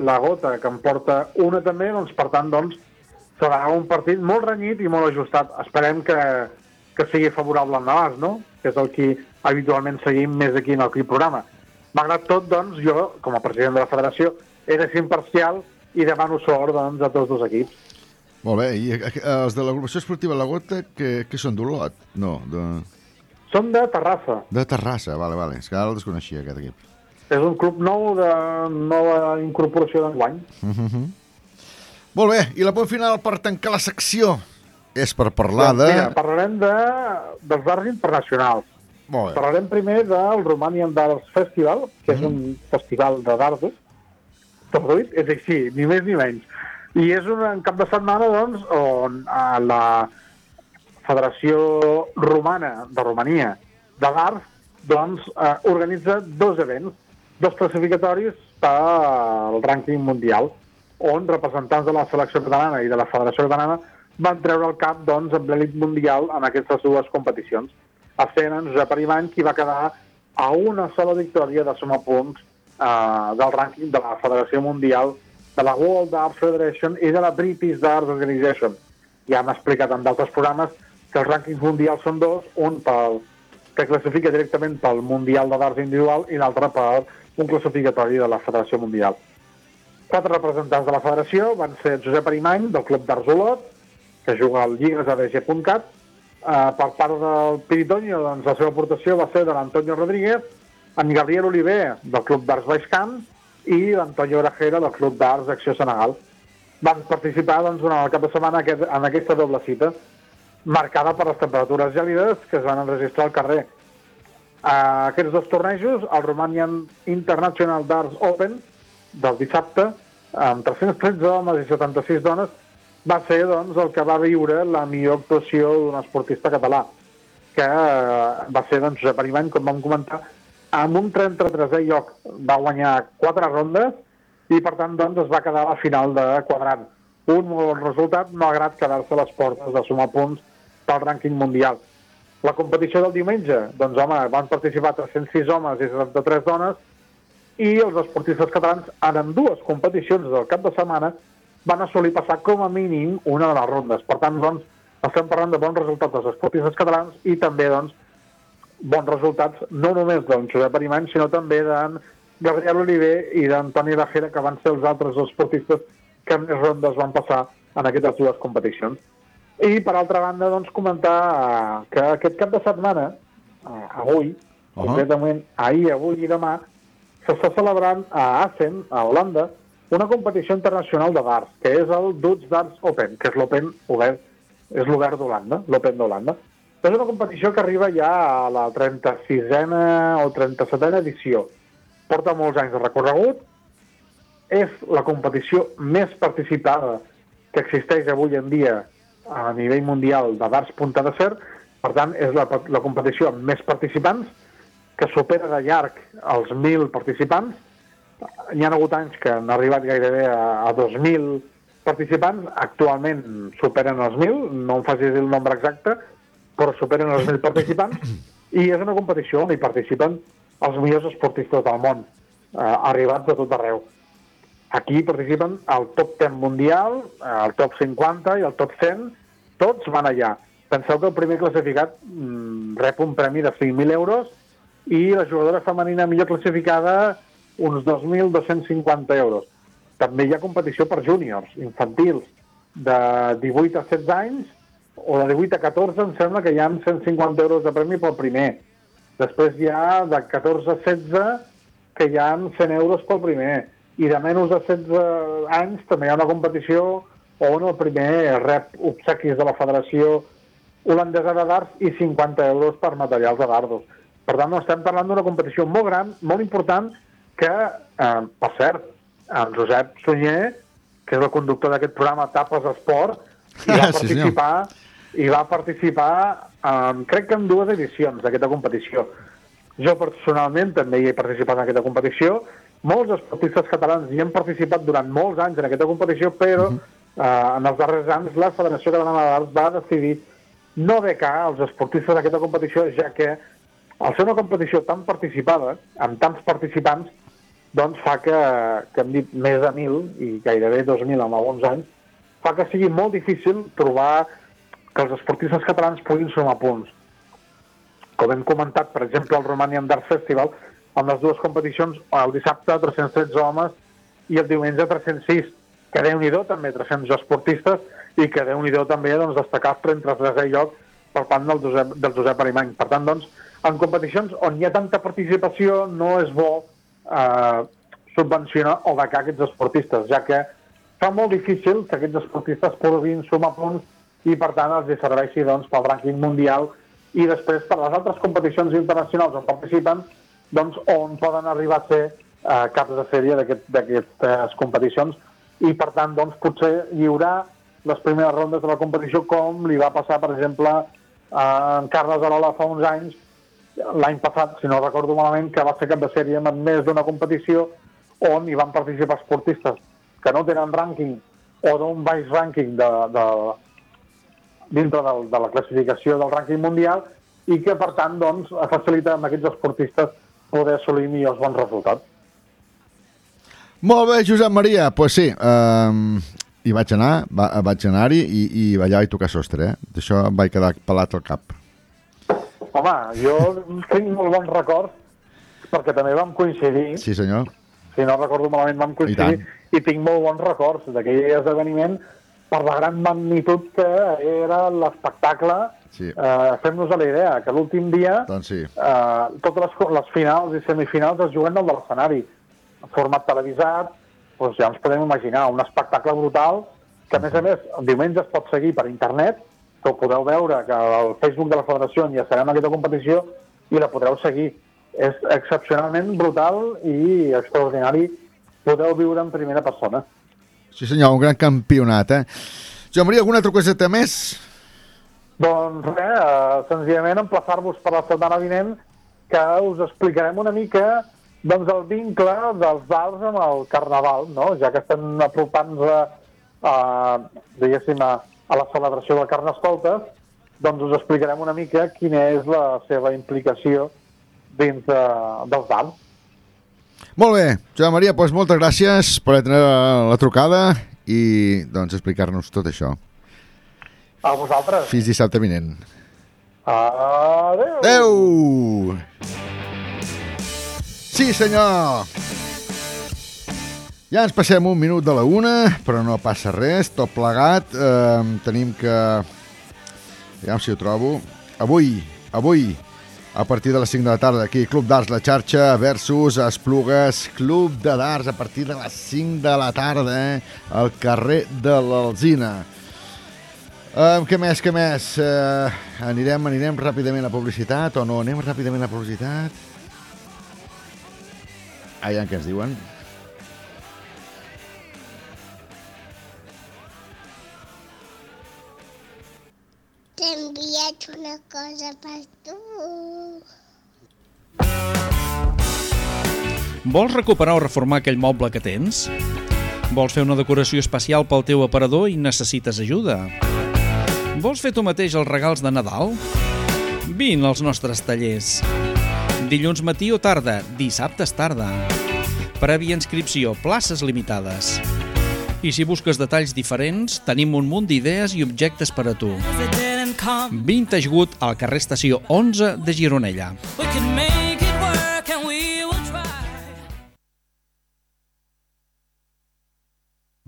la Gota, que en porta una també, doncs, per tant, doncs, serà un partit molt renyit i molt ajustat. Esperem que, que sigui favorable al Navàs, no? Que és el que habitualment seguim més aquí en el Clip Programa. Malgrat tot, doncs, jo, com a president de la federació, he de ser imparcial i demano sort doncs, a tots dos equips. Molt bé, i eh, els de l'agrupació esportiva La Gota, que, que són d'Olot? No, de, Són de Terrassa. de Terrassa, vale, vale, és que ara el desconeixia, aquest equip. És un club nou de nova incorporació d'enguany. Uh -huh. Molt bé, i la punt final per tancar la secció és per parlar de... Doncs Mira, parlarem de, dels bars internacionals. Molt bé. Parlarem primer del Romanian Darts Festival, que és un festival de dardos. Traduït, és així, ni més ni menys. I és un cap de setmana, doncs, on a la Federació Romana de Romania de darts doncs, eh, organitza dos events, dos classificatoris pel rànquing mundial, on representants de la selecció catalana i de la Federació Catalana van treure el cap doncs, amb l'elit mundial en aquestes dues competicions. Essent en Josep Arimany qui va quedar a una sola victòria de sumar punts eh, del rànquing de la Federació Mundial, de la World Darts Federation i de la British Darts Organization. Ja hem explicat en d'altres programes que els rànquings mundials són dos, un pel, que classifica directament pel Mundial de Darts individual i l'altre per un classificatori de la Federació Mundial. Quatre representants de la federació van ser Josep Arimany, del Club Darts Olot, que juga al lliguesadg.cat. Uh, per part del Piritoño, doncs, la seva aportació va ser de l'Antonio Rodríguez, en Gabriel Oliver, del Club Darts Baixcamp, i l'Antonio Grajera, del Club Darts Acció Senegal. Van participar doncs, durant el cap de setmana aquest, en aquesta doble cita, marcada per les temperatures gèlides que es van enregistrar al carrer. Uh, aquests dos tornejos, el Romanian International Darts Open, del dissabte, amb 313 homes i 76 dones, va ser doncs, el que va viure la millor actuació d'un esportista català, que eh, va ser doncs, Josep Arimany, com vam comentar, amb un 33è lloc. Va guanyar quatre rondes i, per tant, doncs, es va quedar a la final de quadrant. Un molt bon resultat, malgrat quedar-se a les portes de sumar punts pel rànquing mundial. La competició del diumenge, doncs, home, van participar 306 homes i 73 dones, i els esportistes catalans en dues competicions del cap de setmana van assolir passar com a mínim una de les rondes. Per tant, doncs, estem parlant de bons resultats dels esportistes catalans i també, doncs, bons resultats no només d'en Josep Arimany, sinó també d'en Gabriel Oliver i d'Antoni Lajera, que van ser els altres esportistes que més rondes van passar en aquestes dues competicions. I, per altra banda, doncs, comentar eh, que aquest cap de setmana, eh, avui, Uh -huh. concretament ahir, avui i demà, s'està celebrant a Assen, a Holanda, una competició internacional de darts, que és el Dutch Darts Open, que és l'Open obert, és l'obert d'Holanda, l'Open d'Holanda. És una competició que arriba ja a la 36a o 37a edició. Porta molts anys de recorregut, és la competició més participada que existeix avui en dia a nivell mundial de darts punta de ser, per tant, és la, la competició amb més participants, que supera de llarg els 1.000 participants. Hi ha hagut anys que han arribat gairebé a, a 2.000 participants, actualment superen els 1.000, no em facis el nombre exacte, però superen els 1.000 participants, i és una competició on hi participen els millors esportistes del món, eh, arribats de tot arreu. Aquí participen el top 10 mundial, eh, el top 50 i el top 100, tots van allà. Penseu que el primer classificat mm, rep un premi de 5.000 euros i la jugadora femenina millor classificada uns 2.250 euros. També hi ha competició per júniors, infantils, de 18 a 16 anys, o de 18 a 14 em sembla que hi ha 150 euros de premi pel primer. Després hi ha de 14 a 16 que hi ha 100 euros pel primer. I de menys de 16 anys també hi ha una competició on el primer rep obsequis de la Federació Holandesa de Darts i 50 euros per materials de dardos. Per tant, estem parlant d'una competició molt gran, molt important, que, eh, per cert, en Josep Sunyer, que és el conductor d'aquest programa Tapes Esport, hi va Sí, participar, i va participar eh, crec que en dues edicions d'aquesta competició. Jo personalment també hi he participat en aquesta competició. Molts esportistes catalans hi han participat durant molts anys en aquesta competició, però uh -huh. Eh, en els darrers anys la Federació Catalana de Darts va decidir no becar els esportistes d'aquesta competició, ja que al ser una competició tan participada, amb tants participants, doncs fa que, que hem dit més de 1.000 i gairebé 2.000 en alguns anys, fa que sigui molt difícil trobar que els esportistes catalans puguin sumar punts. Com hem comentat, per exemple, el Romanian Darts Festival, amb les dues competicions, el dissabte 313 homes i el diumenge 306, que déu nhi també 300 esportistes i que déu nhi també doncs, destacar el 33è lloc per part del Josep, del Josep Arimany. Per tant, doncs, en competicions on hi ha tanta participació no és bo eh, subvencionar o becar aquests esportistes, ja que fa molt difícil que aquests esportistes puguin sumar punts i, per tant, els serveixi doncs, pel rànquing mundial i després per les altres competicions internacionals on participen, doncs, on poden arribar a ser eh, caps de sèrie d'aquest- d'aquestes competicions i, per tant, doncs, potser lliurar les primeres rondes de la competició com li va passar, per exemple, a en Carles Arola fa uns anys, l'any passat, si no recordo malament, que va ser cap de sèrie en més d'una competició on hi van participar esportistes que no tenen rànquing o d'un baix rànquing de, de, dintre del, de la classificació del rànquing mundial i que, per tant, doncs, facilita a aquests esportistes poder assolir millors bons resultats. Molt bé, Josep Maria, doncs pues sí, um, hi vaig anar, va, vaig anar-hi i, i allà vaig tocar sostre, eh? D'això em vaig quedar pelat al cap. Home, jo tinc molt bons records, perquè també vam coincidir, Sí, senyor. si no recordo malament vam coincidir, I i, tinc molt bons records d'aquell esdeveniment per la gran magnitud que era l'espectacle. Sí. Eh, Fem-nos a la idea que l'últim dia Doncs sí. eh, totes les, les finals i semifinals es juguen dalt de l'escenari. Format televisat, doncs ja ens podem imaginar, un espectacle brutal que, a més a més, el diumenge es pot seguir per internet, que ho podeu veure, que al Facebook de la Federació ja serà en aquesta competició i la podreu seguir. És excepcionalment brutal i extraordinari podeu viure en primera persona. Sí, senyor, un gran campionat, eh? Joan Maria, alguna altra coseta més? Doncs res, eh, senzillament emplaçar-vos per la setmana vinent que us explicarem una mica doncs, el vincle dels bals amb el carnaval, no? ja que estem apropant-nos a, a, diguéssim, a, a la celebració del Carnestoltes, doncs us explicarem una mica quina és la seva implicació dins de, dels bals. Molt bé, Joan Maria, doncs moltes gràcies per atendre la trucada i doncs explicar-nos tot això. A vosaltres. Fins dissabte vinent. Adéu! Adéu! Sí, senyor! Ja ens passem un minut de la una, però no passa res, tot plegat. Eh, tenim que... Ja si ho trobo. Avui, avui, a partir de les 5 de la tarda, aquí, Club d'Arts La Xarxa versus Esplugues, Club de d'Arts, a partir de les 5 de la tarda, eh, al carrer de l'Alzina. Um, què més, què més? Uh, anirem, anirem ràpidament a publicitat o no? Anem ràpidament a publicitat? Aviam què ens diuen. T'he enviat una cosa per tu. Vols recuperar o reformar aquell moble que tens? Vols fer una decoració especial pel teu aparador i necessites ajuda? Vols fer tu mateix els regals de Nadal? Vine als nostres tallers. Dilluns matí o tarda, dissabtes tarda. Prèvia inscripció, places limitades. I si busques detalls diferents, tenim un munt d'idees i objectes per a tu. Vintage Wood al carrer Estació 11 de Gironella.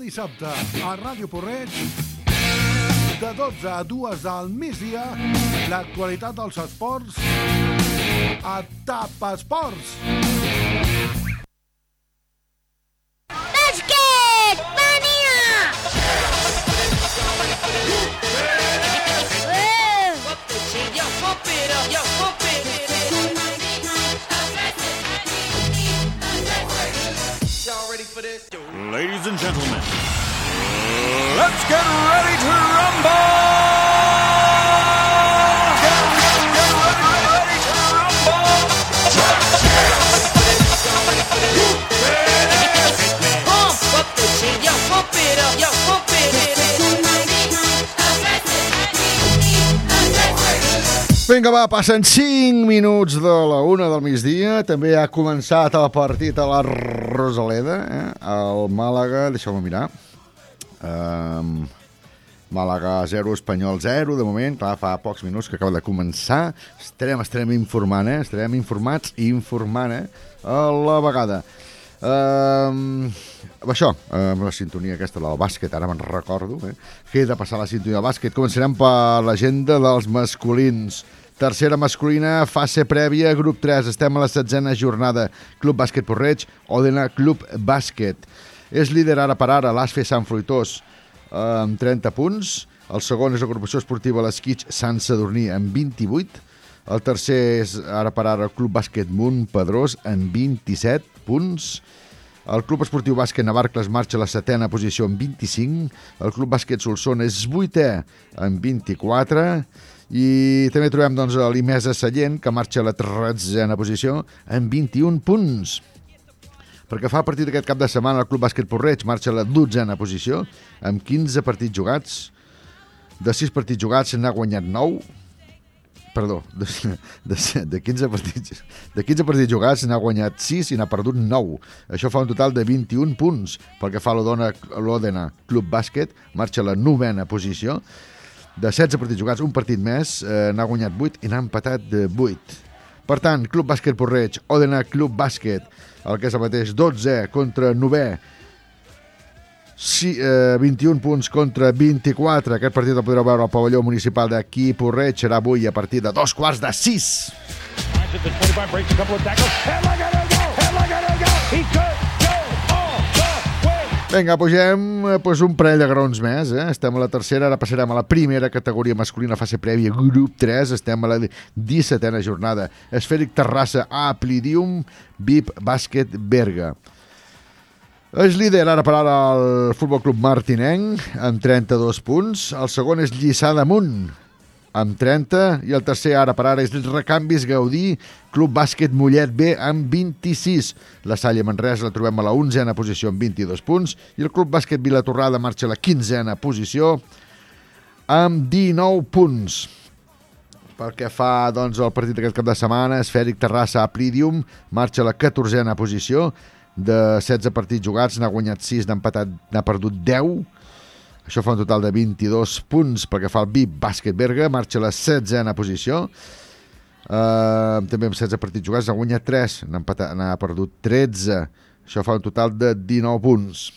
Dissabte a Ràdio Porreig de 12 a 2 del migdia l'actualitat dels esports a TAP Esports. Bàsquet! Mania! Ladies and gentlemen, let's get ready to rumble! Vinga, va, passen 5 minuts de la una del migdia. També ha començat el partit a la Rosaleda, eh? el Màlaga, deixeu-me mirar. Um, Màlaga 0, Espanyol 0, de moment, clar, fa pocs minuts que acaba de començar. Estarem, estarem informant, eh? Estarem informats i informant, eh? A la vegada. Um, això, amb la sintonia aquesta del bàsquet, ara me'n recordo, eh, que he de passar la sintonia del bàsquet. Començarem per l'agenda dels masculins. Tercera masculina, fase prèvia, grup 3. Estem a la setzena jornada. Club Bàsquet Porreig, Òdena Club Bàsquet. És líder ara per ara l'Asfe Sant Fruitós eh, amb 30 punts. El segon és l'agrupació esportiva l'Esquitx Sant Sadurní amb 28. El tercer és ara per ara el Club Bàsquet Munt Pedrós amb 27 punts. El Club Esportiu Bàsquet Navarcles marxa a la setena posició amb 25. El Club Bàsquet Solsona és vuitè amb 24. I també trobem doncs, l'Imesa Sallent, que marxa a la tretzena posició amb 21 punts. Perquè fa a partir d'aquest cap de setmana el Club Bàsquet Porreig marxa a la dotzena posició amb 15 partits jugats. De 6 partits jugats n'ha guanyat 9. Perdó, de, de, de, 15 partits, de 15 partits jugats n'ha guanyat 6 i n'ha perdut 9. Això fa un total de 21 punts. Pel que fa a l'Òdena Club Bàsquet, marxa a la novena posició. De 16 partits jugats, un partit més, eh, n'ha guanyat 8 i n'ha empatat de 8. Per tant, Club Bàsquet Porreig, Òdena Club Bàsquet, el que és el mateix, 12 contra 9 Sí, eh, 21 punts contra 24. Aquest partit el podreu veure al pavelló municipal d'aquí Porreig. Serà avui a partir de dos quarts de 6. Finds it, the 25 breaks a couple of tackles. And look at him go! And look at him go! He Vinga, pugem eh, pues, un parell de grons més. Eh? Estem a la tercera, ara passarem a la primera categoria masculina, fase prèvia, grup 3. Estem a la 17a jornada. Esfèric Terrassa, A, Plidium, VIP, Bàsquet, Berga. És líder ara per ara el Futbol Club Martinenc amb 32 punts. El segon és Lliçà d'Amunt amb 30 i el tercer ara per ara és el Recanvis Gaudí Club Bàsquet Mollet B amb 26. La Salle Manresa la trobem a la 11a posició amb 22 punts i el Club Bàsquet Vilatorrada marxa a la 15a posició amb 19 punts. Pel que fa doncs, al partit d'aquest cap de setmana, Esfèric Terrassa a Plidium marxa a la 14a posició de 16 partits jugats, n'ha guanyat 6, n'ha empatat, n'ha perdut 10. Això fa un total de 22 punts pel que fa al BIP Bàsquet Berga, marxa a la 16a posició. Uh, també amb 16 partits jugats, n'ha guanyat 3, n'ha empatat- n'ha perdut 13. Això fa un total de 19 punts.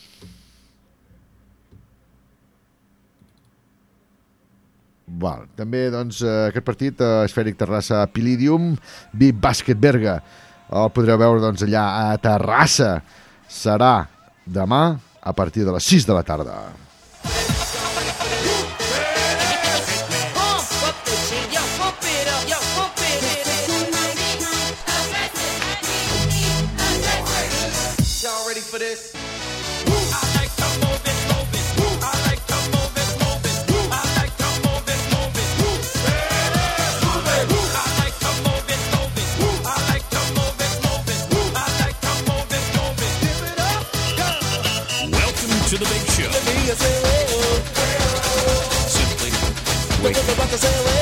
Val. També doncs, eh, aquest partit, eh, Esfèric Terrassa Pilidium, VIP Bàsquet Berga, el podreu veure doncs, allà a Terrassa. Serà demà a partir de les 6 de la tarda. wake.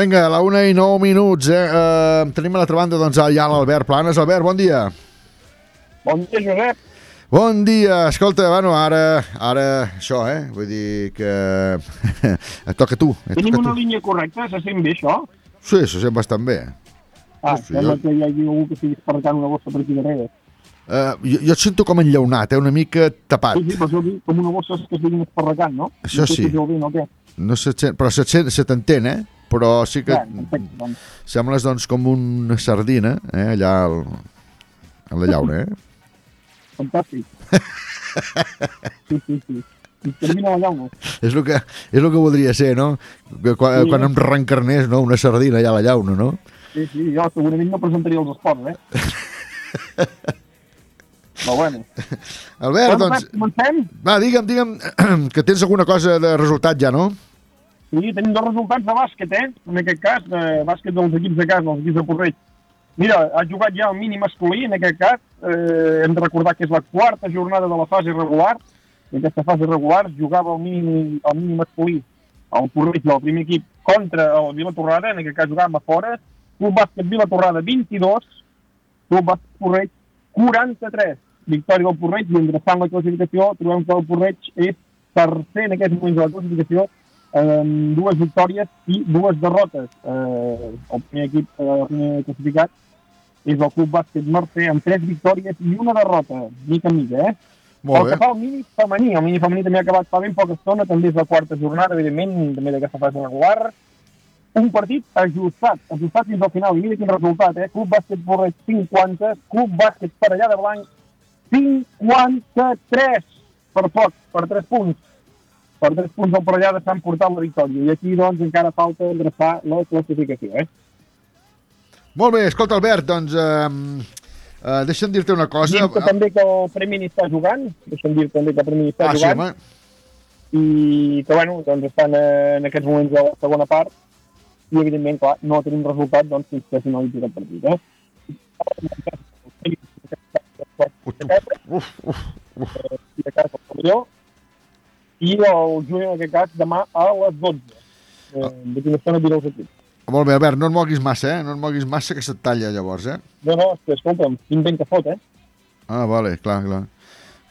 Vinga, a la una i 9 minuts, eh? eh tenim a l'altra banda doncs, allà l'Albert Planes. Albert, bon dia. Bon dia, Josep. Bon dia. Escolta, bueno, ara, ara això, eh? Vull dir que et toca tu. Et Tenim toca una tu. línia correcta, se sent bé això? Sí, se sent bastant bé. Ah, Sí, sembla jo- que hi hagi algú que estigui esparracant una bossa per aquí darrere. Uh, jo, jo et sento com enllaunat, eh? Una mica tapat. Sí, sí, però això com una bossa que estiguin esparracant, no? Això No sí. bé, no, què? No se sent, però se, sent, se t'entén, eh? Però sí que Ja, doncs. sembles doncs com una sardina, eh, allà al, a la llauna, eh? Fantàstic. Sí, sí, sí. I termina la llauna. És el que, és el que voldria ser, no? Que Quan, Sí. quan em reencarnés, no? Una sardina allà a la llauna, no? Sí, sí, jo segurament no presentaria els esports, eh? Però bueno. Albert, Bueno, doncs... va, Comencem? Va, digue'm, digue'm que tens alguna cosa de resultat ja, no? Sí, tenim dos resultats de bàsquet, eh? En aquest cas, de bàsquet dels equips de casa, dels equips de Porreig. Mira, ha jugat ja el mini masculí, en aquest cas. Eh, hem de recordar que és la quarta jornada de la fase regular. I aquesta fase regular jugava el mini, el mini masculí, el Porreig del primer equip, contra el Vila Torrada, en aquest cas jugàvem a fora. Club Bàsquet Vila Torrada 22, Club Bàsquet Porreig 43. Victòria del Porreig i endreçant la classificació trobem que el Porreig és tercer en aquests moments de la classificació amb dues victòries i dues derrotes. Eh, el primer equip eh, el primer classificat és el Club Bàsquet Mercè amb tres victòries i una derrota, mica en mica, eh? Molt Pel bé. que fa al mini femení, el mini femení també ha acabat fa ben poca estona, també és la quarta jornada, evidentment, també d'aquesta fase regular. Un partit ajustat, ajustat fins al final, i mira quin resultat, eh? Club Bàsquet Borreig 50, Club Bàsquet Parellada Blanc 53, per poc, per 3 punts. Per 3 punts el Parellada s'han portat la victòria, i aquí, doncs, encara falta endreçar la classificació, eh? Molt bé, escolta, Albert, doncs... Eh, eh, deixa'm dir-te una cosa... Dir-te també que el Premi n'hi està jugant, deixa'm dir també que el Premi n'hi està Ah, sí, jugant, home. i que, bueno, doncs estan eh, en aquests moments a la segona part, i evidentment, clar, no tenim resultat, doncs, fins que finalitzi el partit, eh? Uf, uf, uf. I i el juny, en aquest cas, demà a les 12. Eh, de quina estona diré els equips. Molt bé, Albert, no et moguis massa, eh? No et moguis massa que se't talla, llavors, eh? No, no, escolta'm, quin vent que fot, eh? Ah, vale, clar, clar.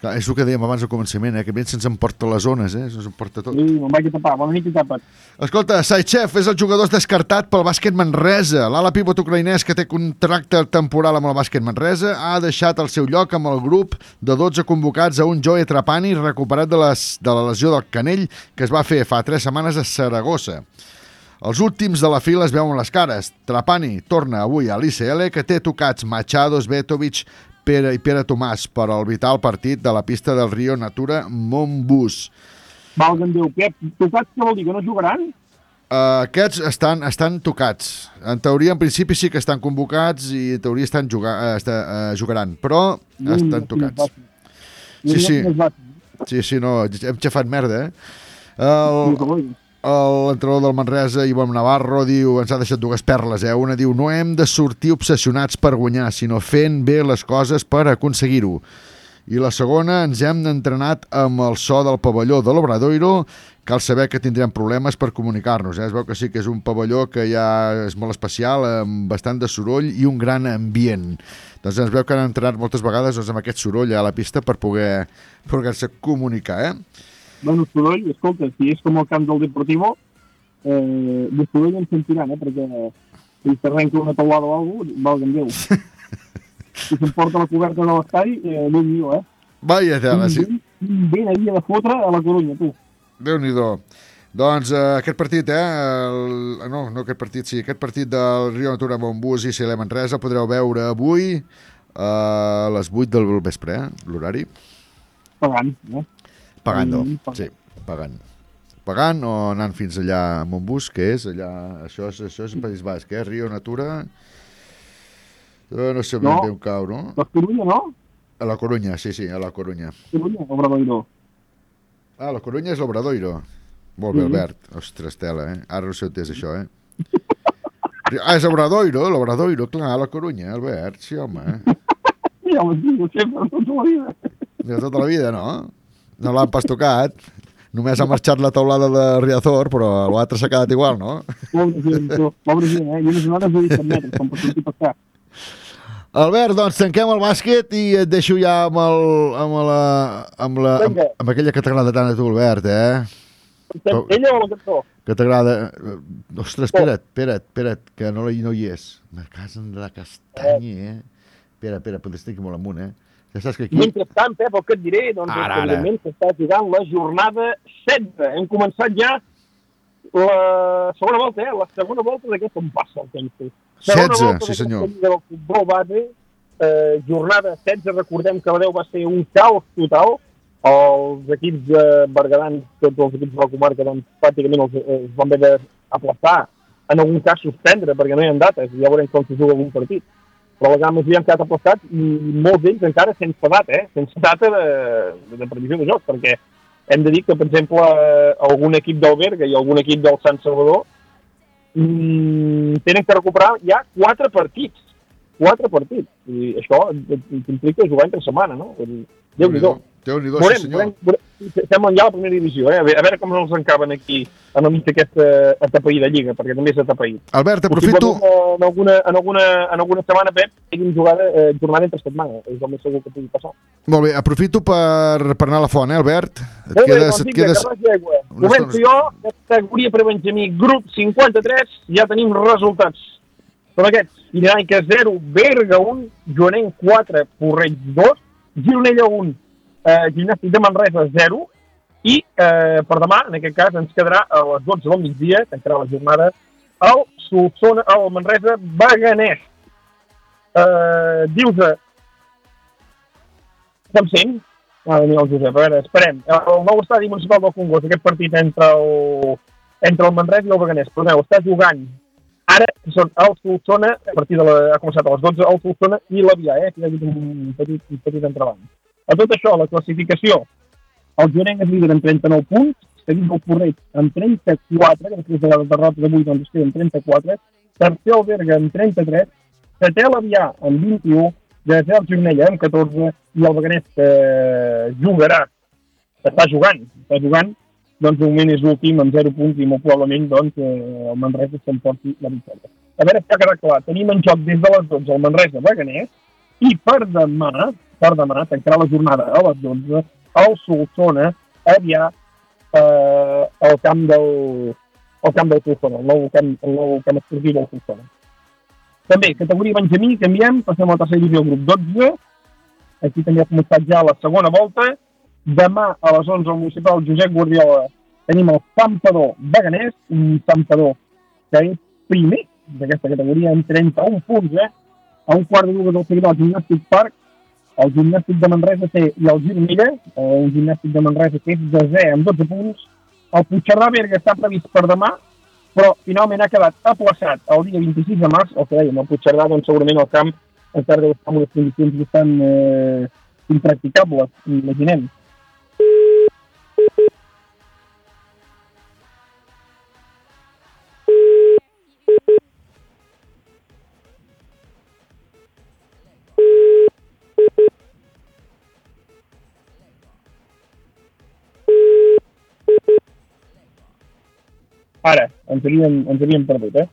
Clar és el que dèiem abans al començament, eh? Que vent se'ns emporta les zones, eh? Se'ns emporta tot. Sí, me'n vaig a tapar, bona nit i tapa't. Escolta, Saichev és el jugador descartat pel bàsquet Manresa. L'ala pivot ucraïnès que té contracte temporal amb el bàsquet Manresa ha deixat el seu lloc amb el grup de 12 convocats a un Joe Trapani recuperat de, les, de la lesió del canell que es va fer fa 3 setmanes a Saragossa. Els últims de la fila es veuen les cares. Trapani torna avui a l'ICL que té tocats Machado, Svetovic, Pere i Pere Tomàs per al vital partit de la pista del Rio Natura Montbus. Valga'm Déu, què? Tocats què vol dir, que no jugaran? Uh, aquests estan, estan tocats. En teoria, en principi, sí que estan convocats i en teoria estan juga, uh, està, uh, jugaran, però estan tocats. Sí, sí. Sí, sí, no, hem xafat merda, eh? El, l'entrenador del Manresa, Ivan Navarro, diu, ens ha deixat dues perles, eh? Una diu, no hem de sortir obsessionats per guanyar, sinó fent bé les coses per aconseguir-ho. I la segona, ens hem entrenat amb el so del pavelló de l'Obradoiro, cal saber que tindrem problemes per comunicar-nos. Eh? Es veu que sí que és un pavelló que ja és molt especial, amb bastant de soroll i un gran ambient. Doncs ens veu que han entrenat moltes vegades doncs, amb aquest soroll a la pista per poder poder-se comunicar, eh? Bueno, soroll, escolta, si és com el camp del Deportivo, eh, de soroll en sentiran, eh, perquè si s'arrenca una teulada o alguna cosa, valga'm Déu. si s'emporta la coberta de l'estadi, eh, Déu meu, eh? Vaya tela, sí. Vent havia de fotre a la Corunya, tu. Déu-n'hi-do. Doncs eh, aquest partit, eh, el, no, no aquest partit, sí, aquest partit del Rio Natura Montbus i Silem Manresa el podreu veure avui eh, a les 8 del vespre, eh, l'horari. Pagant, eh? Pagant, Mm, sí, pagant. Pagant o anant fins allà a Montbus, que és allà, això és, això és País Basc, eh, Rio Natura, eh, no sé ben No. bé on cau, no? La Corunya, no? A la Corunya, sí, sí, a la Corunya. Corunya, Obradoiro. Ah, la Corunya és l'Obradoiro. Molt bé, Sí. Albert. Ostres, tela, eh? Ara no sé on és això, eh? Ah, és Obradoiro, l'Obradoiro, clar, a la Corunya, Albert. Sí, home. Eh? Ja ho dic sempre, tota la vida. De tota la vida, no? No l'han pas tocat. Només ha marxat la taulada de Riazor, però l'altre s'ha quedat igual, no? Pobre gent, tu. Pobre gent, eh? I unes onades de 17 metres, com per sortir passar. Albert, doncs tanquem el bàsquet i et deixo ja amb, el, amb, la, amb, la, amb, amb aquella que t'agrada tant a tu, Albert, eh? Ella o la cançó? Que t'agrada... eh, Ostres, espera't, espera't, espera't, que no, no hi és. Me casen de la castanya, eh? Espera, espera, però estic molt amunt, eh? Ja saps que aquí... Mentrestant, Pep, el que et diré, doncs, Ara, ara. evidentment s'està jugant la jornada 16. Hem començat ja la segona volta, eh? La segona volta d'aquest com passa el temps. tu. Segona 16, volta sí, senyor. Del futbol base, eh, jornada 16, recordem que la 10 va ser un caos total. Els equips de Berguedans, tots els equips de la comarca, doncs, pràcticament els, els van haver d'aplastar, en algun cas suspendre, perquè no hi ha dates, ja veurem com se juga algun partit. Però la gran majoria han quedat aplastats i molts d'ells encara sense data, eh? sense data de, de previsió de joc, perquè hem de dir que, per exemple, eh, algun equip del Berga i algun equip del Sant Salvador mm, tenen que recuperar ja quatre partits. Quatre partits. I això implica jugar entre setmana, no? Vull dir, Déu-n'hi-do. Déu-n'hi-do, sí senyor. veurem. Estem ja a la primera divisió, eh? A veure, a veure com ens encaben aquí en el mig d'aquesta atapeïda lliga, perquè també és atapeït. Albert, aprofito... Possiblement, En alguna, en alguna, en alguna setmana, Pep, tinguin jugada, eh, jornada entre setmana. És el més segur que pugui passar. Molt bé, aprofito per, per anar a la font, eh, Albert? Et Molt bé, quedes, doncs et quedes... una Començo jo, categoria per Benjamí, grup 53, ja tenim resultats. Són aquests, Pirinaica 0, Berga 1, Joanenc 4, Porreig 2, Gironella 1, eh, Gimnàstic de Manresa 0, i eh, per demà, en aquest cas, ens quedarà a les 12 del migdia, tancarà la jornada, el Solsona, el Manresa Beganès. Eh, dius-a, com sent? Ah, Daniel Josep, a veure, esperem. El nou estadi municipal del Congost, aquest partit entre el, entre el Manresa i el Beganès. Perdoneu, està jugant ara, que són el Solsona, a partir de la, ha començat a les 12, el Solsona i l'Avià, eh? Aquí hi ha hagut un petit, un petit entrebanc. A tot això, la classificació, el Jorenc és líder amb 39 punts, seguit del Porreig amb 34, que després de la derrota d'avui doncs queda amb 34, tercer el Berga amb 33, setè l'Avià amb 21, desè el Gironella amb 14 i el Beganès que jugarà, està jugant, està jugant, doncs de moment és l'últim amb 0 punts i molt probablement doncs, eh, el Manresa s'emporti la victòria. A veure, està quedat clar, tenim en joc des de les 12 el Manresa Beganès i per demà, per demà, tancarà la jornada a les 12, el Solsona avià eh, al camp del al camp del Solsona, el nou camp, el nou camp esportiu del Solsona. També, categoria Benjamí, canviem, passem a la tercera divisió, grup 12. Aquí també ha començat ja la segona volta. Demà a les 11 al municipal Josep Guardiola tenim el Sampador Beganès, un Sampador que és primer d'aquesta categoria amb 31 punts, eh? A un quart de dues del seguidor, el Gimnàstic Parc, el Gimnàstic de Manresa té i el Gironella, eh, Gimnàstic de Manresa que és desè amb 12 punts. El Puigcerdà Berga està previst per demà, però finalment ha quedat aplaçat el dia 26 de març, el que dèiem, el Puigcerdà, doncs segurament el camp encara deu estar en unes condicions bastant eh, impracticables, imaginem. Ara, ens havíem, ens havíem perdut, eh?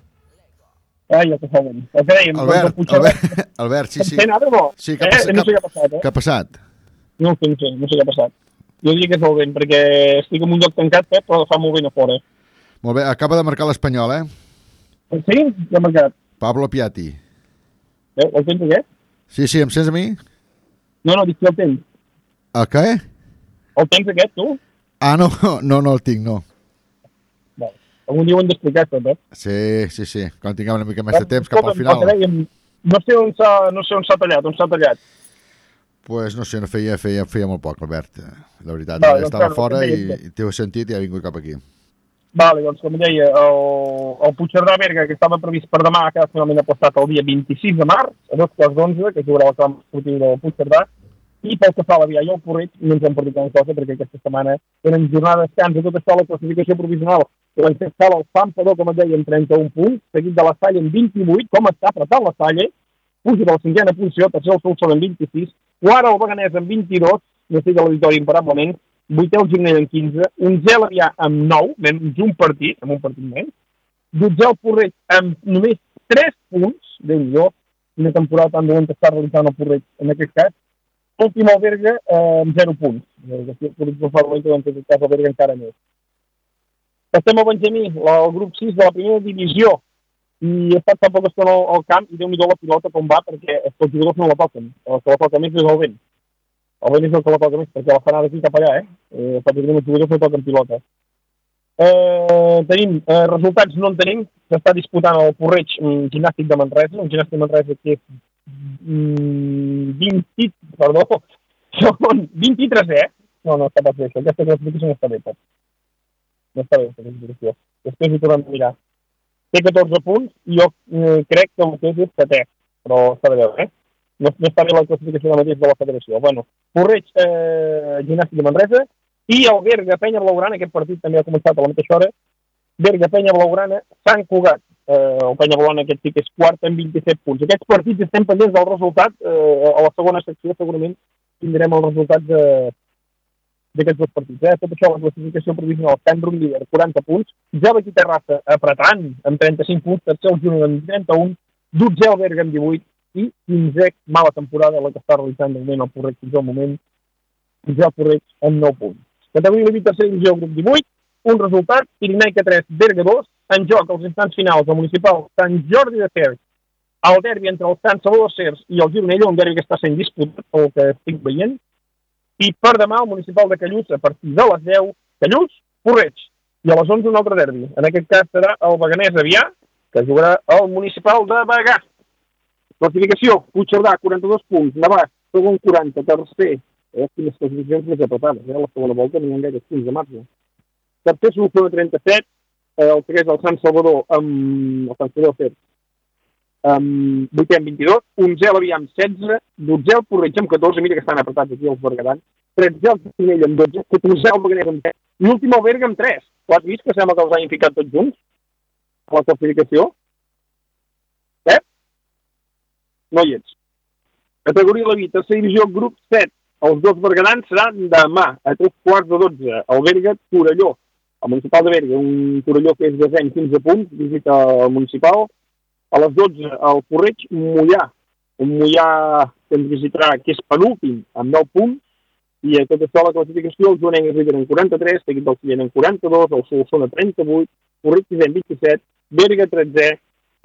Ai, el que fa vent. El que dèiem, Albert, doncs. Albert, Albert, sí, sí. ara no? Sí, què ha Eh, passat? no sé què ha passat, eh? Què ha passat? No ho sé, no sé, no sé què ha passat. Jo diria que és el vent, perquè estic en un lloc tancat, Pep, però fa molt vent a fora. Molt bé, acaba de marcar l'Espanyol, eh? Sí? Què ha marcat? Pablo Piatti. Eh, el tens aquest? Sí, sí, em sents a mi? No, no, dic que el tens. El què? El tens aquest, tu? Ah, no, no, no el tinc, no. Algun dia ho hem d'explicar, tot, eh? Sí, sí, sí. Quan tinguem una mica més de temps, cap al final. que no sé on s'ha no sé on tallat, on s'ha tallat. pues no sé, no feia, feia, feia molt poc, Albert. La veritat, Va, va, doncs, estava claro, fora i, i t'ho he sentit i he vingut cap aquí. Vale, doncs, com deia, el, el Puigcerdà Berga, que estava previst per demà, ha quedat finalment apostat el dia 26 de març, a dos quarts d'onze, que jugarà el camp esportiu del Puigcerdà, i pel que fa a la Via i el Porreig, no ens hem perdut gran cosa, perquè aquesta setmana tenen jornada de descans, a tot això la classificació provisional, cal el Sampador, com et deia, amb 31 punts, seguit de la Salle amb 28, com està apretant la Salle, puja de la cinquena posició, tercer el Solsona amb 26, quart el Beganès amb 22, no estic a la victòria imparablement, vuitè el Gironell amb 15, onzè l'Avià amb 9, menys un partit, amb un partit menys, dotzè el Porreig amb només 3 punts, déu nhi una temporada tan dolenta està realitzant el Porreig en aquest cas, últim el Berga eh, amb 0 punts. El Porreig no fa dolenta, doncs el Berga encara més. Passem al Benjamí, la- el grup 6 de la primera divisió, i he estat fa poca estona al, al camp i déu-n'hi-do la pilota com va perquè els jugadors no la toquen. El que la toca més és el vent. El vent és el que la toca més perquè la fan ara aquí cap allà, eh? eh pràcticament els jugadors no toquen pilota. Eh, tenim eh, resultats, no en tenim. S'està disputant el Porreig Gimnàstic de Manresa, un gimnàstic de Manresa que és mm, 20, perdó, són 23 eh? No, no està pas bé, això. Aquesta classificació no està bé, Pep. No està bé, aquesta. Després ho tornem a mirar. Té 14 punts i jo eh, crec que mateix és setè, però s'ha de veure, eh? No, no està bé la classificació del mateix de la federació. Bueno, Porreig, eh, Gimnàstic de Manresa, i el Berga Penya Blaugrana, aquest partit també ha començat a la mateixa hora, Berga Penya Blaugrana, Sant Cugat, eh, el Penya Blaugrana aquest sí que és quart amb 27 punts. Aquests partits estem pendents del resultat, eh, a la segona secció segurament tindrem els resultats de, d'aquests dos partits. Eh? Tot això, la classificació provisional, Cambrum líder, 40 punts, Gel i Terrassa apretant amb 35 punts, tercer el Júnior amb 31, dotzè el Berga amb 18 i 15 mala temporada la que està realitzant de moment el Porreig fins al moment, ja el Porreig amb 9 punts. Categoria de tercera divisió, grup 18, un resultat, Pirinaica 3, Berga 2, en joc als instants finals del municipal Sant Jordi de Ter, el derbi entre el Sant Salvador Cers i el Gironella, un derbi que està sent disputat, pel que estic veient, i per demà el municipal de Callús, a partir de les 10, Callús, Porreig, i a les 11 un altre derbi. En aquest cas serà el Beganès Avià, que jugarà al municipal de Bagà. Classificació, Puigcerdà, 42 punts, Navàs, segon 40, tercer, eh, quines classificacions més apretades, eh? la segona volta no hi ha gaire punts de marge. Tercer, Solsona, 37, eh, el segueix el Sant Salvador amb el Sant Salvador Fer, amb 8 amb 22, 11 l'Avià amb 16, 12 el Porreig amb 14, mira que estan apretats aquí els bergadans, 13 el Pinell amb 12, 14 el Beganès amb 10, i l'últim el Berga amb 3. Ho has vist que sembla que els hagin ficat tots junts? A la classificació? Eh? No hi ets. Categoria vida, tercera divisió, grup 7. Els dos bergadans seran demà, a tres quarts de 12. El Berga, Torelló. El municipal de Berga, un Torelló que és de 15 punts, visita el municipal. A les 12, el Porreig, Mollà. Un Mollà que ens visitarà, que és penúltim, amb 9 punts. I a tot això la classificació, el Joanenc és líder en 43, seguit del Sillent en 42, el Solsona 38, Porreig 6 en 27, Berga 13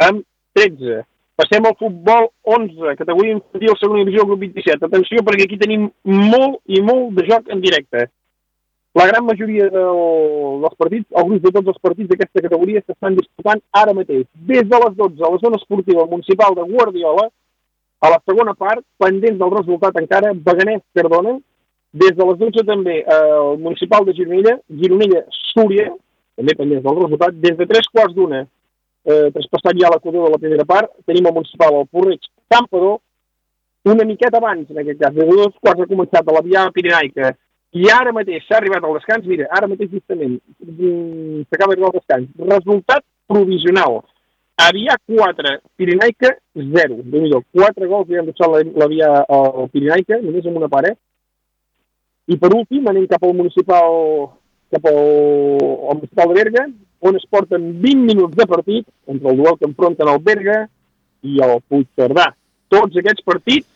amb 13. Passem al futbol 11, categoria infantil, segona divisió, grup 27. Atenció, perquè aquí tenim molt i molt de joc en directe. La gran majoria del, dels partits, el grup de tots els partits d'aquesta categoria s'estan disputant ara mateix. Des de les 12 a la zona esportiva municipal de Guardiola, a la segona part, pendents del resultat encara, Beganès, Cardona, des de les 12 també eh, el municipal de Gironella, Gironella, Súria, també pendents del resultat, des de tres quarts d'una, eh, traspassat ja l'equador de la primera part, tenim el municipal, el Porreig, Campador, una miqueta abans, en aquest cas, des de dos quarts ha començat a la via Pirinaica, i ara mateix s'ha arribat al descans, mira, ara mateix justament mm, s'acaba d'arribar al descans. Resultat provisional. Avià 4, Pirinaica 0. déu nhi 4 gols li han deixat la, la via al Pirinaica, només amb una part, eh? I per últim anem cap al municipal, cap al, al municipal de Berga, on es porten 20 minuts de partit entre el duel que enfronten el Berga i el Puigcerdà. Tots aquests partits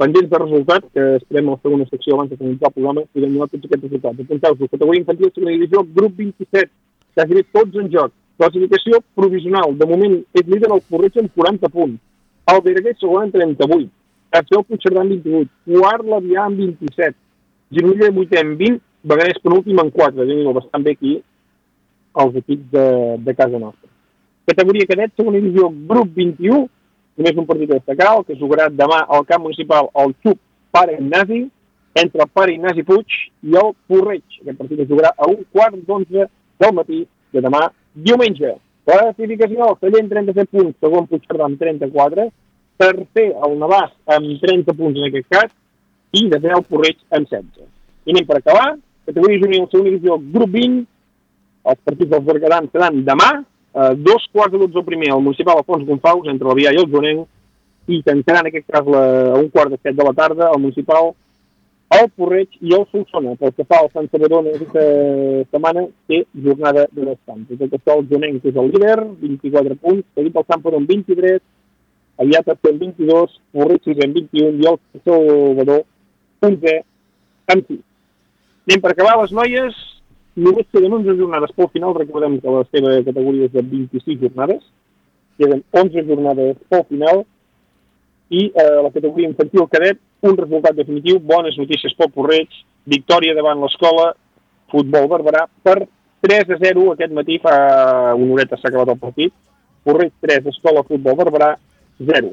pendents de resultat, que esperem a la segona secció abans de finalitzar el programa, podem donar tots aquests resultats. Apunteu-vos, categoria infantil, segona divisió, grup 27, gairebé tots en joc. Classificació provisional, de moment és líder el Porreig amb 40 punts. El Berguer segon amb 38. Tercer el Puigcerdà amb 28. Quart l'Avià amb 27. Gironella 8 amb 20. Beganès penúltim amb 4. Déu bastant bé aquí els equips de, de casa nostra. Categoria cadet, segona divisió, grup 21, només un partit el que es jugarà demà al camp municipal al Xup Pare Ignasi, entre el Pare Ignasi Puig i el Porreig. Aquest partit es jugarà a un quart d'onze del matí de demà diumenge. Classificació, el Sallent 37 punts, segon Puigcerdà amb 34, tercer el Navàs amb 30 punts en aquest cas, i de el Porreig amb 16. I anem per acabar, categoria juvenil, segona divisió, grup 20, els partits dels bergadans seran demà, eh, dos quarts de dotze el primer, el municipal Alfons Gonfaus, entre la Via i el Joanenc, i tancarà en aquest cas la, a un quart de set de la tarda, el municipal, el Porreig i el Solsona. Pel que fa al Sant Salvador, en aquesta setmana té jornada de descans. I tot això el Joanenc, que és el líder, 24 punts, seguit el Sant amb 23, aviat amb 22, Porreig 6 amb 21 i el Salvador 11 amb 6. Anem per acabar les noies, només queden 11 jornades pel final, recordem que la seva categoria és de 26 jornades, queden 11 jornades pel final, i eh, la categoria infantil cadet, un resultat definitiu, bones notícies pel Porreig, victòria davant l'escola, futbol barberà per 3 a 0 aquest matí fa una horeta s'ha acabat el partit. Porreig 3, Escola Futbol Barberà 0.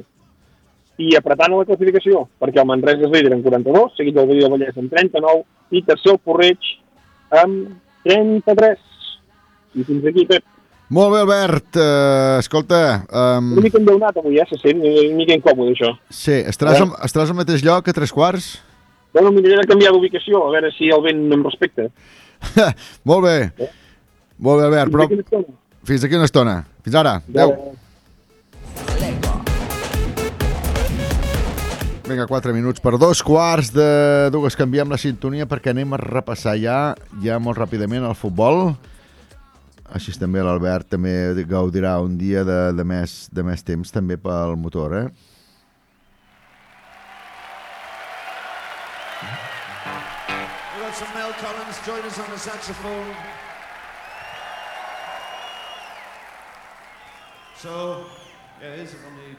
I apretant la classificació, perquè el Manresa és líder amb 42, seguit del Badia Vallès amb 39 i tercer el Porreig amb 33. I fins aquí, Pep. Molt bé, Albert. Uh, escolta... Um, Una mica endeunat avui, eh? Se sent una mica incòmode, això. sí, estaràs, al, estaràs al mateix lloc a tres quarts? Bueno, miraré de canviar d'ubicació, a veure si el vent em respecta. Molt bé. Molt bé, Albert. Però... Fins aquí una estona. Fins aquí una estona. Fins ara. Adéu. Vinga, 4 minuts per dos quarts de dues. Canviem la sintonia perquè anem a repassar ja, ja molt ràpidament el futbol. Així també l'Albert també gaudirà un dia de, de, més, de més temps també pel motor, eh? Mel Collins join us on the saxophone. So, yeah, here's it on the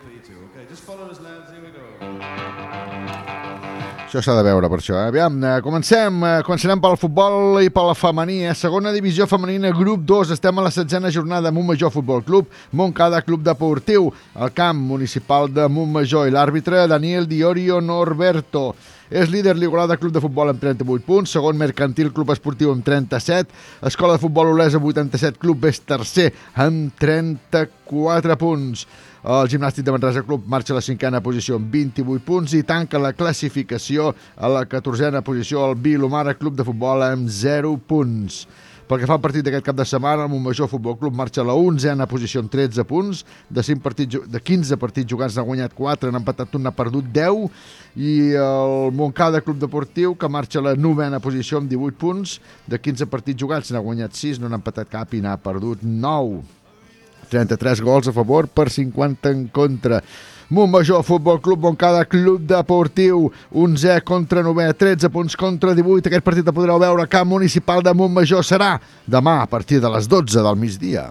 Això s'ha de veure per això. Eh? Aviam, eh, comencem. Eh, començarem pel futbol i per la femení. Eh? Segona divisió femenina, grup 2. Estem a la setzena jornada. Montmajor Futbol Club, Montcada Club Deportiu, el camp municipal de Montmajor i l'àrbitre Daniel Diorio Norberto. És líder l'Igualada Club de Futbol amb 38 punts, segon Mercantil Club Esportiu amb 37, Escola de Futbol Olesa 87, Club és tercer amb 34 punts. El Gimnàstic de Manresa Club marxa a la cinquena posició amb 28 punts i tanca la classificació a la catorzena posició el Vilomara Club de Futbol amb 0 punts. Pel que fa al partit d'aquest cap de setmana, el Montmajor Futbol Club marxa a la 11a posició amb 13 punts. De, 5 partits, de 15 partits jugats n'ha guanyat 4, n'ha empatat un, n'ha perdut 10. I el Montcada Club Deportiu, que marxa a la novena posició amb 18 punts. De 15 partits jugats n'ha guanyat 6, no n'ha empatat cap i n'ha perdut 9. 33 gols a favor per 50 en contra. Montmajor Futbol Club Montcada Club Deportiu 11 contra 9 13 punts contra 18 aquest partit el podreu veure a Camp Municipal de Montmajor. Serà demà a partir de les 12 del migdia.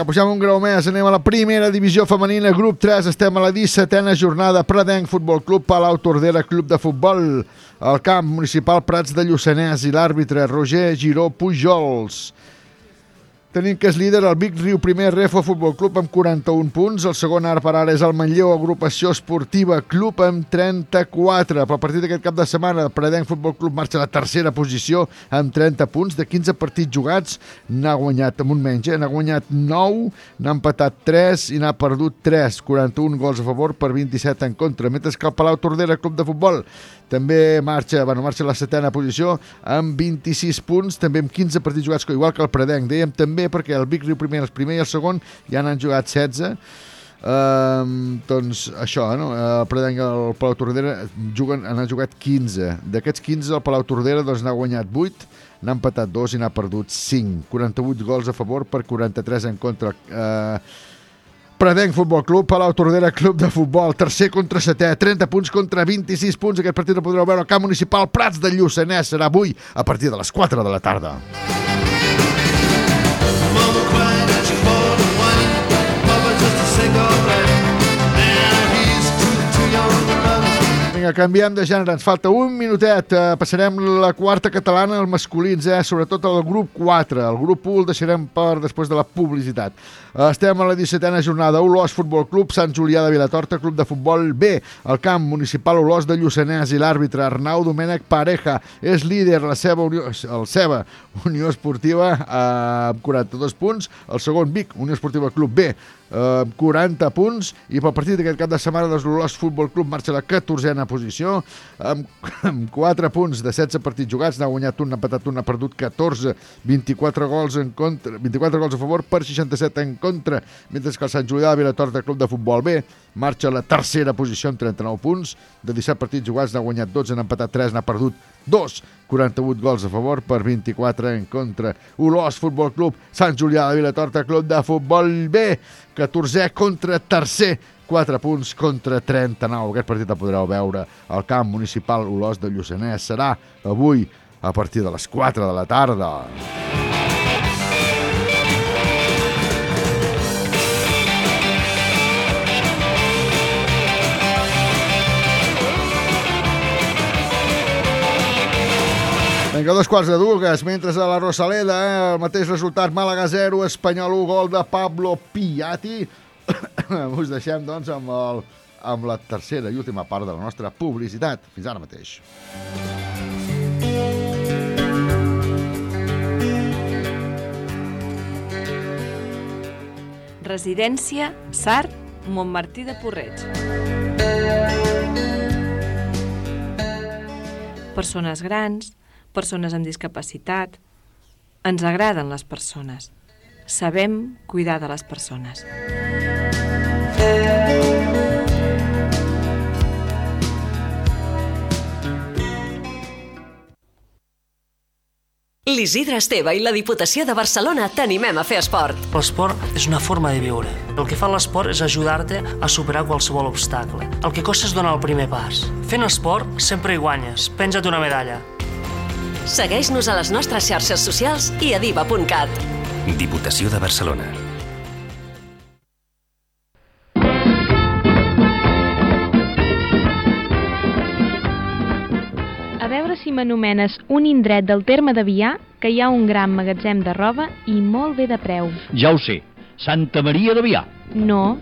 Vinga, pugem un grau més, anem a la primera divisió femenina, grup 3, estem a la 17a jornada, Predenc Futbol Club, Palau Tordera Club de Futbol, el camp municipal Prats de Lluçanès i l'àrbitre Roger Giró Pujols. Tenim que és líder el Vic Riu Primer Refo Futbol Club amb 41 punts. El segon ara per ara és el Manlleu Agrupació Esportiva Club amb 34. Pel partit d'aquest cap de setmana, el Predenc Futbol Club marxa a la tercera posició amb 30 punts. De 15 partits jugats n'ha guanyat amb un menys, eh? n'ha guanyat 9, n'ha empatat 3 i n'ha perdut 3. 41 gols a favor per 27 en contra. Mentre que el Palau Tordera Club de Futbol també marxa, bueno, marxa a la setena posició amb 26 punts, també amb 15 partits jugats, igual que el Predenc. Dèiem també perquè el Vic Riu primer, el primer i el segon ja n'han jugat 16. Um, doncs això, no? el Predenc i el Palau Tordera juguen, han jugat 15 d'aquests 15 el Palau Tordera doncs n'ha guanyat 8 n'ha empatat 2 i n'ha perdut 5 48 gols a favor per 43 en contra uh, Predenc Futbol Club, Palau Tordera Club de Futbol, tercer contra setè, 30 punts contra 26 punts. Aquest partit el podreu veure al camp municipal Prats de Lluçanès. Serà avui a partir de les 4 de la tarda. Vinga, canviem de gènere. Ens falta un minutet. Eh, passarem la quarta catalana als masculins, eh? sobretot el grup 4. El grup 1 el deixarem per després de la publicitat. Estem a la 17a jornada. Olós Futbol Club, Sant Julià de Vilatorta, Club de Futbol B. El camp municipal Olós de Lluçanès i l'àrbitre Arnau Domènec Pareja és líder la seva unió, el seva Unió Esportiva eh, amb 42 punts. El segon Vic, Unió Esportiva Club B, amb 40 punts. I pel partit d'aquest cap de setmana, l'Olós Futbol Club marxa a la 14a posició amb, amb 4 punts de 16 partits jugats. N'ha guanyat un, n'ha empatat un, n'ha perdut 14, 24 gols en contra, 24 gols a favor per 67 en contra, mentre que el Sant Julià de Vilatorta Club de Futbol B marxa a la tercera posició amb 39 punts. De 17 partits jugats n'ha guanyat 12, n'ha empatat 3, n'ha perdut 2, 48 gols a favor per 24 en contra. Olós Futbol Club, Sant Julià de Vilatorta Club de Futbol B, 14 contra tercer, 4 punts contra 39. Aquest partit el podreu veure al camp municipal Olós de Lluçanès. Serà avui a partir de les 4 de la tarda. Vinga, dos quarts de dues, mentre a la Rosaleda, eh, el mateix resultat, Màlaga 0, Espanyol 1, gol de Pablo Piatti. Us deixem, doncs, amb, el, amb la tercera i última part de la nostra publicitat. Fins ara mateix. Residència Sart, Montmartí de Porreig. Persones grans, persones amb discapacitat... Ens agraden les persones. Sabem cuidar de les persones. L'Isidre Esteve i la Diputació de Barcelona t'animem a fer esport. L'esport és una forma de viure. El que fa l'esport és ajudar-te a superar qualsevol obstacle. El que costa és donar el primer pas. Fent esport sempre hi guanyes. Penja't una medalla. Segueix-nos a les nostres xarxes socials i a diva.cat. Diputació de Barcelona. A veure si m'anomenes un indret del terme de Vià que hi ha un gran magatzem de roba i molt bé de preu. Ja ho sé. Santa Maria de Vià. No,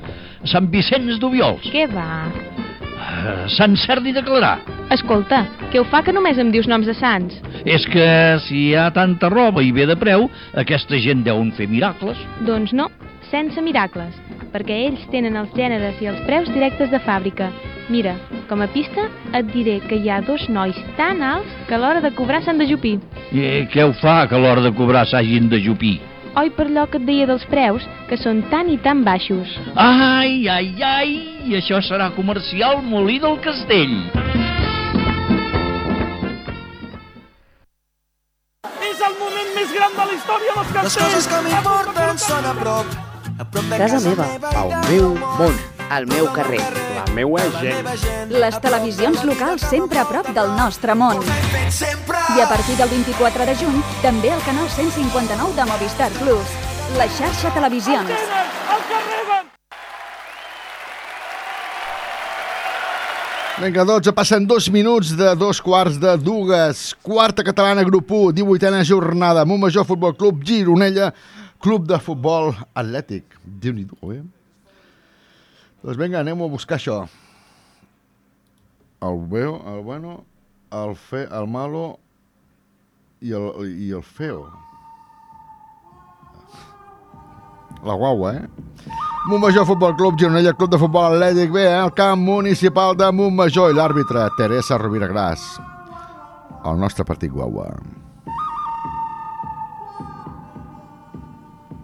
Sant Vicenç d'Ubiols. què va? eh, Sant Cerdi de Clarà. Escolta, què ho fa que només em dius noms de sants? És que si hi ha tanta roba i bé de preu, aquesta gent deuen fer miracles. Doncs no, sense miracles, perquè ells tenen els gèneres i els preus directes de fàbrica. Mira, com a pista et diré que hi ha dos nois tan alts que a l'hora de cobrar s'han de jupir. I què ho fa que a l'hora de cobrar s'hagin de jupir? Oi per allò que et deia dels preus, que són tan i tan baixos. Ai, ai, ai, i això serà comercial Molí del Castell. Més gran de la història dels castells! Les coses que m'importen són a prop. A prop de Casa meva, el meu món, el meu carrer, la meua gent. Les televisions locals sempre a prop del nostre món. I a partir del 24 de juny, també el canal 159 de Movistar Plus. La xarxa Televisions. Vinga, 12, passen dos minuts de dos quarts de dues. Quarta catalana, grup 1, 18a jornada. Montmajor Futbol Club, Gironella, Club de Futbol Atlètic. Déu-n'hi-do, eh? Doncs vinga, anem a buscar això. El veo, el bueno, el, fe, el malo i el, i el feo. La guagua, eh? Montmajor Futbol Club, Gironella, Club de Futbol Atlètic B, eh? el camp municipal de Montmajor i l'àrbitre Teresa Rovira Gras. El nostre partit guagua.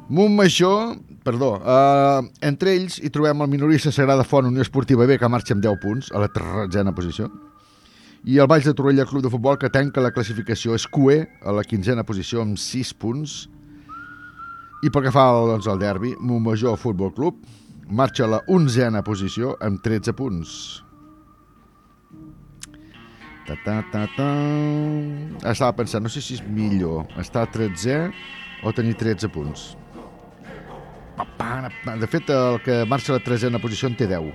Montmajor, perdó, eh, entre ells hi trobem el minorista Sagrada Font Unió Esportiva B que marxa amb 10 punts a la tretzena posició i el Valls de Torrella Club de Futbol que tanca la classificació és QE a la quinzena posició amb 6 punts i pel que fa doncs, al derbi, Montmajor Futbol Club marxa a la onzena posició amb 13 punts. Ta, ta, ta, ta. Estava pensant, no sé si és millor estar a 13 o tenir 13 punts. De fet, el que marxa a la tretzena posició en té 10.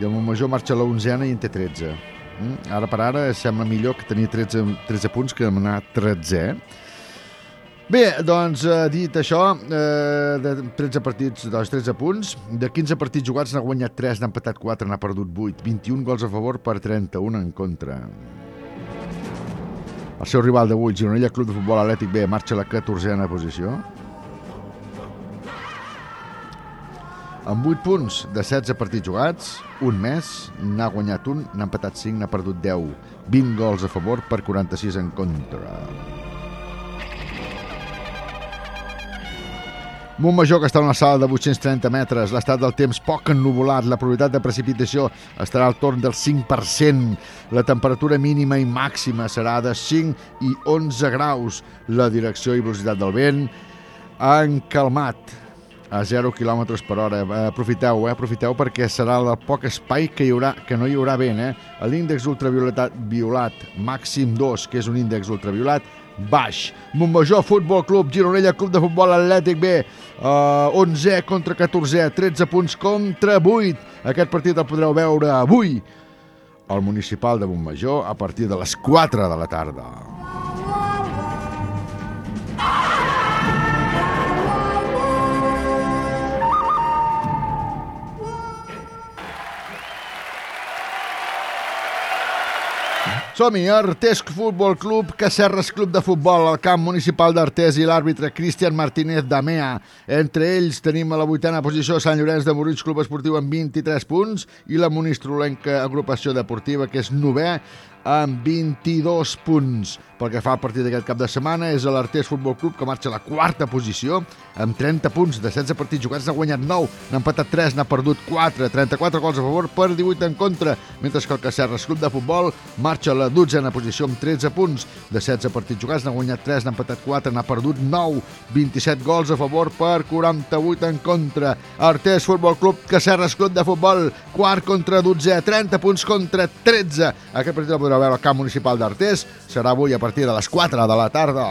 I el Montmajor marxa a la onzena i en té 13. Mm? Ara per ara sembla millor que tenir 13, 13 punts que anar 13. Bé, doncs, eh, dit això, eh, de 13 partits, doncs 13 punts, de 15 partits jugats n'ha guanyat 3, n'ha empatat 4, n'ha perdut 8, 21 gols a favor per 31 en contra. El seu rival d'avui, Gironella Club de Futbol Atlètic B, marxa a la 14a posició. Amb 8 punts de 16 partits jugats, un més, n'ha guanyat un, n'ha empatat 5, n'ha perdut 10. 20 gols a favor per 46 en contra. Montmajor, que està a una sala de 830 metres, l'estat del temps poc ennuvolat, la probabilitat de precipitació estarà al torn del 5%, la temperatura mínima i màxima serà de 5 i 11 graus, la direcció i velocitat del vent han calmat a 0 km per hora. Eh, Aprofiteu, eh? aprofiteu perquè serà el poc espai que, hi haurà, que no hi haurà vent. Eh? L'índex ultraviolat violat màxim 2, que és un índex ultraviolat baix. Montmajor Futbol Club, Gironella Club de Futbol Atlètic B, uh, 11 contra 14, 13 punts contra 8. Aquest partit el podreu veure avui al municipal de Montmajor a partir de les 4 de la tarda. Som-hi, Artés Futbol Club, Cacerres Club de Futbol, el camp municipal d'Artés i l'àrbitre Cristian Martínez Damea. Entre ells tenim a la vuitena posició Sant Llorenç de Morits Club Esportiu amb 23 punts i la Monistrolenca Agrupació Deportiva, que és novè, amb 22 punts. Pel que fa al partit d'aquest cap de setmana és l'Artés Futbol Club que marxa a la quarta posició amb 30 punts de 16 partits jugats, n'ha guanyat 9, n'ha empatat 3, n'ha perdut 4, 34 gols a favor per 18 en contra, mentre que el Cacerres Club de Futbol marxa a la dotzena posició amb 13 punts de 16 partits jugats, n'ha guanyat 3, n'ha empatat 4, n'ha perdut 9, 27 gols a favor per 48 en contra. Artés Futbol Club, Cacerres Club de Futbol, quart contra 12, 30 punts contra 13. Aquest partit el podreu veure al camp municipal d'Artés, serà avui a partir de les 4 de la tarda.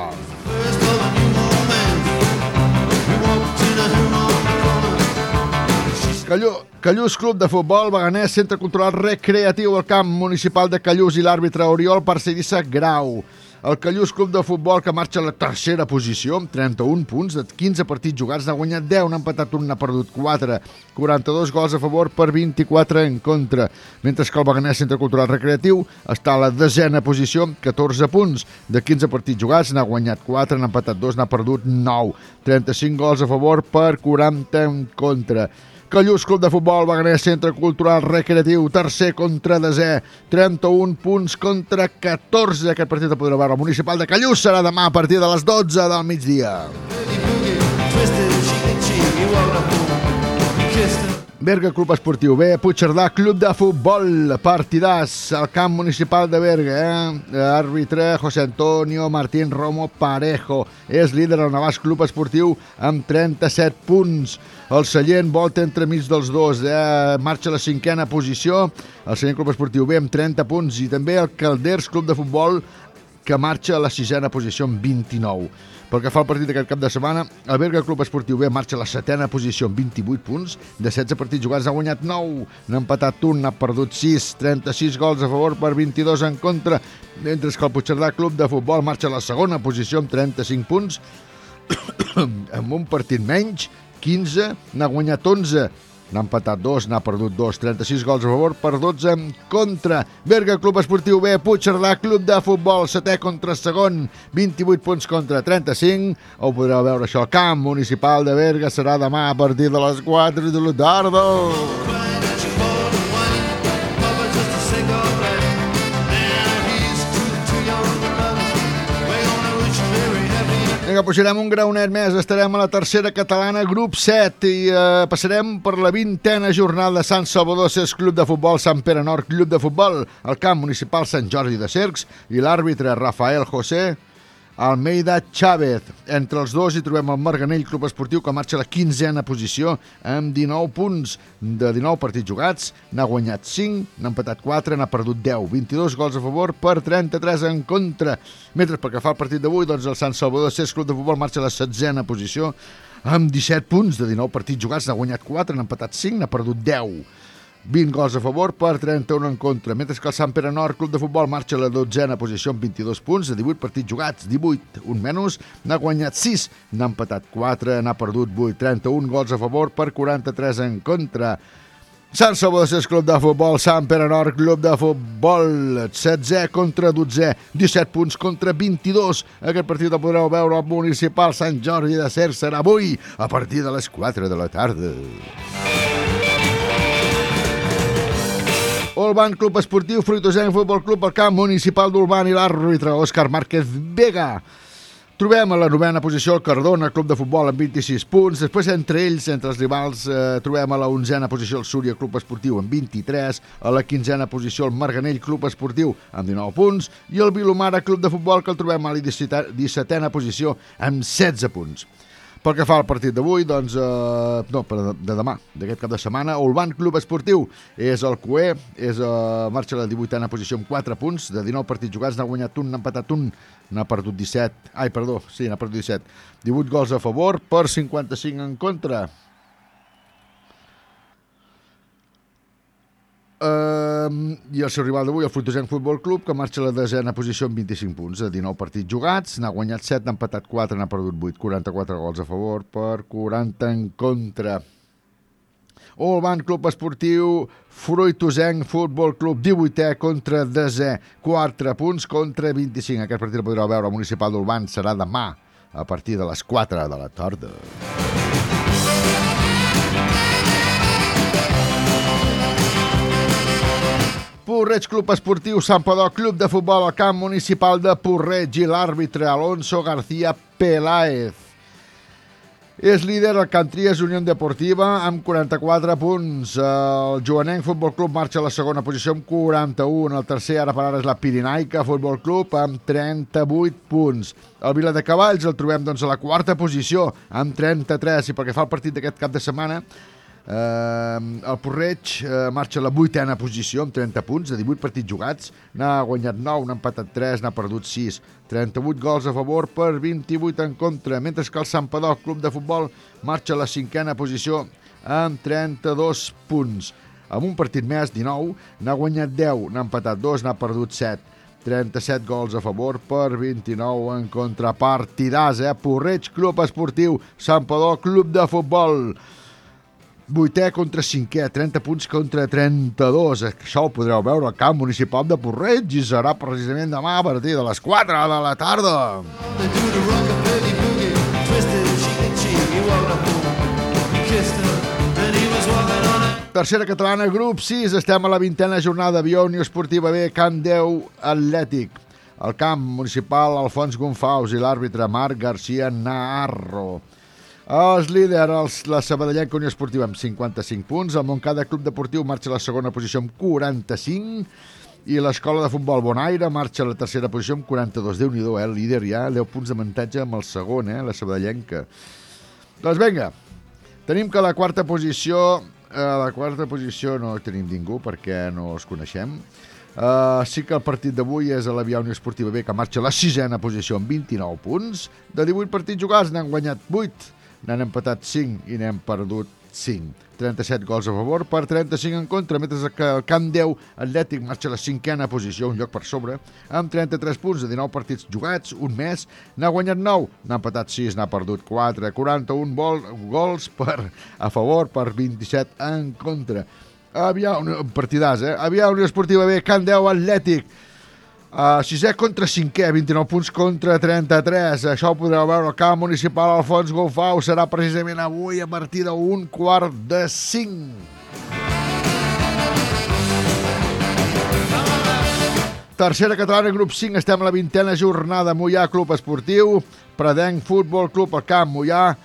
Callú, Callús Club de Futbol, Beganès, Centre Cultural Recreatiu, el camp municipal de Callús i l'àrbitre Oriol Parcerissa Grau. El Callús Club de Futbol, que marxa a la tercera posició, amb 31 punts, de 15 partits jugats, n'ha guanyat 10, n'ha empatat un, n'ha perdut 4, 42 gols a favor per 24 en contra, mentre que el Beganès Centre Cultural Recreatiu està a la desena posició, amb 14 punts, de 15 partits jugats, n'ha guanyat 4, n'ha empatat 2, n'ha perdut 9, 35 gols a favor per 40 en contra. Callús Club de Futbol, Beganès Centre Cultural Recreatiu, tercer contra desè, 31 punts contra 14. Aquest partit el podreu veure al municipal de Callús, serà demà a partir de les 12 del migdia. Berga Club Esportiu B, Puigcerdà Club de Futbol, partidàs al camp municipal de Berga. Eh? Àrbitre José Antonio Martín Romo Parejo. És líder al Navàs Club Esportiu amb 37 punts. El Sallent volta entre mig dels dos, eh? marxa a la cinquena posició. El Sallent Club Esportiu B amb 30 punts i també el Calders Club de Futbol que marxa a la sisena posició amb 29. Pel que fa al partit d'aquest cap de setmana, el Berga Club Esportiu B marxa a la setena posició amb 28 punts. De 16 partits jugats ha guanyat 9, n'ha empatat un, n'ha perdut 6, 36 gols a favor per 22 en contra, mentre que el Puigcerdà Club de Futbol marxa a la segona posició amb 35 punts, amb un partit menys, 15, n'ha guanyat 11, n'ha empatat 2, n'ha perdut 2, 36 gols a favor per 12 en contra. Berga Club Esportiu B, Puigcerdà Club de Futbol, setè contra segon, 28 punts contra 35. Ho podreu veure això al camp municipal de Berga, serà demà a partir de les 4 de la tarda. Vinga, pujarem un graunet més, estarem a la tercera catalana, grup 7, i eh, passarem per la vintena jornada de Sant Salvador Cés Club de Futbol, Sant Pere Nord Club de Futbol, el camp municipal Sant Jordi de Cercs i l'àrbitre Rafael José Almeida Chávez. Entre els dos hi trobem el Marganell Club Esportiu que marxa a la quinzena posició amb 19 punts de 19 partits jugats. N'ha guanyat 5, n'ha empatat 4, n'ha perdut 10. 22 gols a favor per 33 en contra. Mentre pel que fa al partit d'avui, doncs el Sant Salvador Cés Club de Futbol marxa a la setzena posició amb 17 punts de 19 partits jugats. N'ha guanyat 4, n'ha empatat 5, n'ha perdut 10. 20 gols a favor per 31 en contra, mentre que el Sant Pere Nord Club de Futbol marxa a la dotzena posició amb 22 punts, de 18 partits jugats, 18, un menys, n'ha guanyat 6, n'ha empatat 4, n'ha perdut 8, 31 gols a favor per 43 en contra. Sant Salvador Club de Futbol, Sant Pere Nord Club de Futbol, 16 contra 12, 17 punts contra 22. Aquest partit el podreu veure al municipal Sant Jordi de Cer, serà avui a partir de les 4 de la tarda. Olban Club Esportiu, Fruitosenc Futbol Club, el camp municipal d'Olban i l'àrbitre Òscar Márquez Vega. Trobem a la novena posició el Cardona, Club de Futbol, amb 26 punts. Després, entre ells, entre els rivals, eh, trobem a la onzena posició el Súria Club Esportiu, amb 23. A la quinzena posició el Marganell Club Esportiu, amb 19 punts. I el Vilomara Club de Futbol, que el trobem a la 17a posició, amb 16 punts. Pel que fa al partit d'avui, doncs, eh, no, de, de demà, d'aquest cap de setmana, Olban Club Esportiu és el QE, és, eh, marxa a la 18a posició amb 4 punts, de 19 partits jugats, n'ha guanyat un, n'ha empatat un, n'ha perdut 17, ai, perdó, sí, n'ha perdut 17, 18 gols a favor per 55 en contra. Um, I el seu rival d'avui, el Fruitosenc Futbol Club, que marxa a la desena posició amb 25 punts, de 19 partits jugats, n'ha guanyat 7, n'ha empatat 4, n'ha perdut 8, 44 gols a favor per 40 en contra. Olban Club Esportiu, Fruitosenc Futbol Club, 18è contra 10è, 4 punts contra 25. Aquest partit el podreu veure al Municipal d'Olban, serà demà a partir de les 4 de la tarda. Porreig Club Esportiu Sant Padó, Club de Futbol al camp municipal de Porreig i l'àrbitre Alonso García Peláez. És líder el Cantries Unió Deportiva amb 44 punts. El Joanenc Futbol Club marxa a la segona posició amb 41. El tercer, ara per ara, és la Pirinaica Futbol Club amb 38 punts. El Vila de Cavalls el trobem doncs, a la quarta posició amb 33. I pel que fa al partit d'aquest cap de setmana, Eh, el Porreig eh, marxa a la vuitena posició amb 30 punts de 18 partits jugats, n'ha guanyat 9, n'ha empatat 3, n'ha perdut 6 38 gols a favor per 28 en contra, mentre que el Sant Padó Club de Futbol marxa a la cinquena posició amb 32 punts. Amb un partit més, 19 n'ha guanyat 10, n'ha empatat 2 n'ha perdut 7 37 gols a favor per 29 en contra partidàs, eh? Porreig Club Esportiu Sant Padó Club de Futbol Vuitè contra cinquè, 30 punts contra 32. Això ho podreu veure al camp municipal de Porreig i serà precisament demà a partir de les 4 de la tarda. Tercera catalana, grup 6. Estem a la vintena jornada Unió Esportiva B, Camp 10 Atlètic. El camp municipal Alfons Gonfaus i l'àrbitre Marc García Naharro. Els líders, els, la Sabadellenca Unió Esportiva amb 55 punts, el Montcada Club Deportiu marxa a la segona posició amb 45 i l'Escola de Futbol Bonaire marxa a la tercera posició amb 42. Déu-n'hi-do, eh? el líder ja, 10 punts d'avantatge amb el segon, eh? la Sabadellenca. Doncs vinga, tenim que la quarta posició, a la quarta posició no tenim ningú perquè no els coneixem. Uh, sí que el partit d'avui és a la Via Unió Esportiva B, que marxa a la sisena posició amb 29 punts. De 18 partits jugats n'han guanyat 8, n'han empatat 5 i n'hem perdut 5. 37 gols a favor per 35 en contra, mentre que el Camp 10 Atlètic marxa a la cinquena posició, un lloc per sobre, amb 33 punts de 19 partits jugats, un mes, n'ha guanyat 9, n'ha empatat 6, n'ha perdut 4, 41 vol, gols per, a favor per 27 en contra. Avià, un partidàs, eh? Avià, Unió Esportiva B, Can 10 Atlètic, Uh, sisè contra cinquè, 29 punts contra 33. Això ho podreu veure al camp municipal Alfons Golfau. Serà precisament avui a partir d'un quart de cinc. Tercera catalana, grup 5, estem a la vintena jornada. Mollà, Club Esportiu, Predenc, Futbol Club, al camp, Mollà,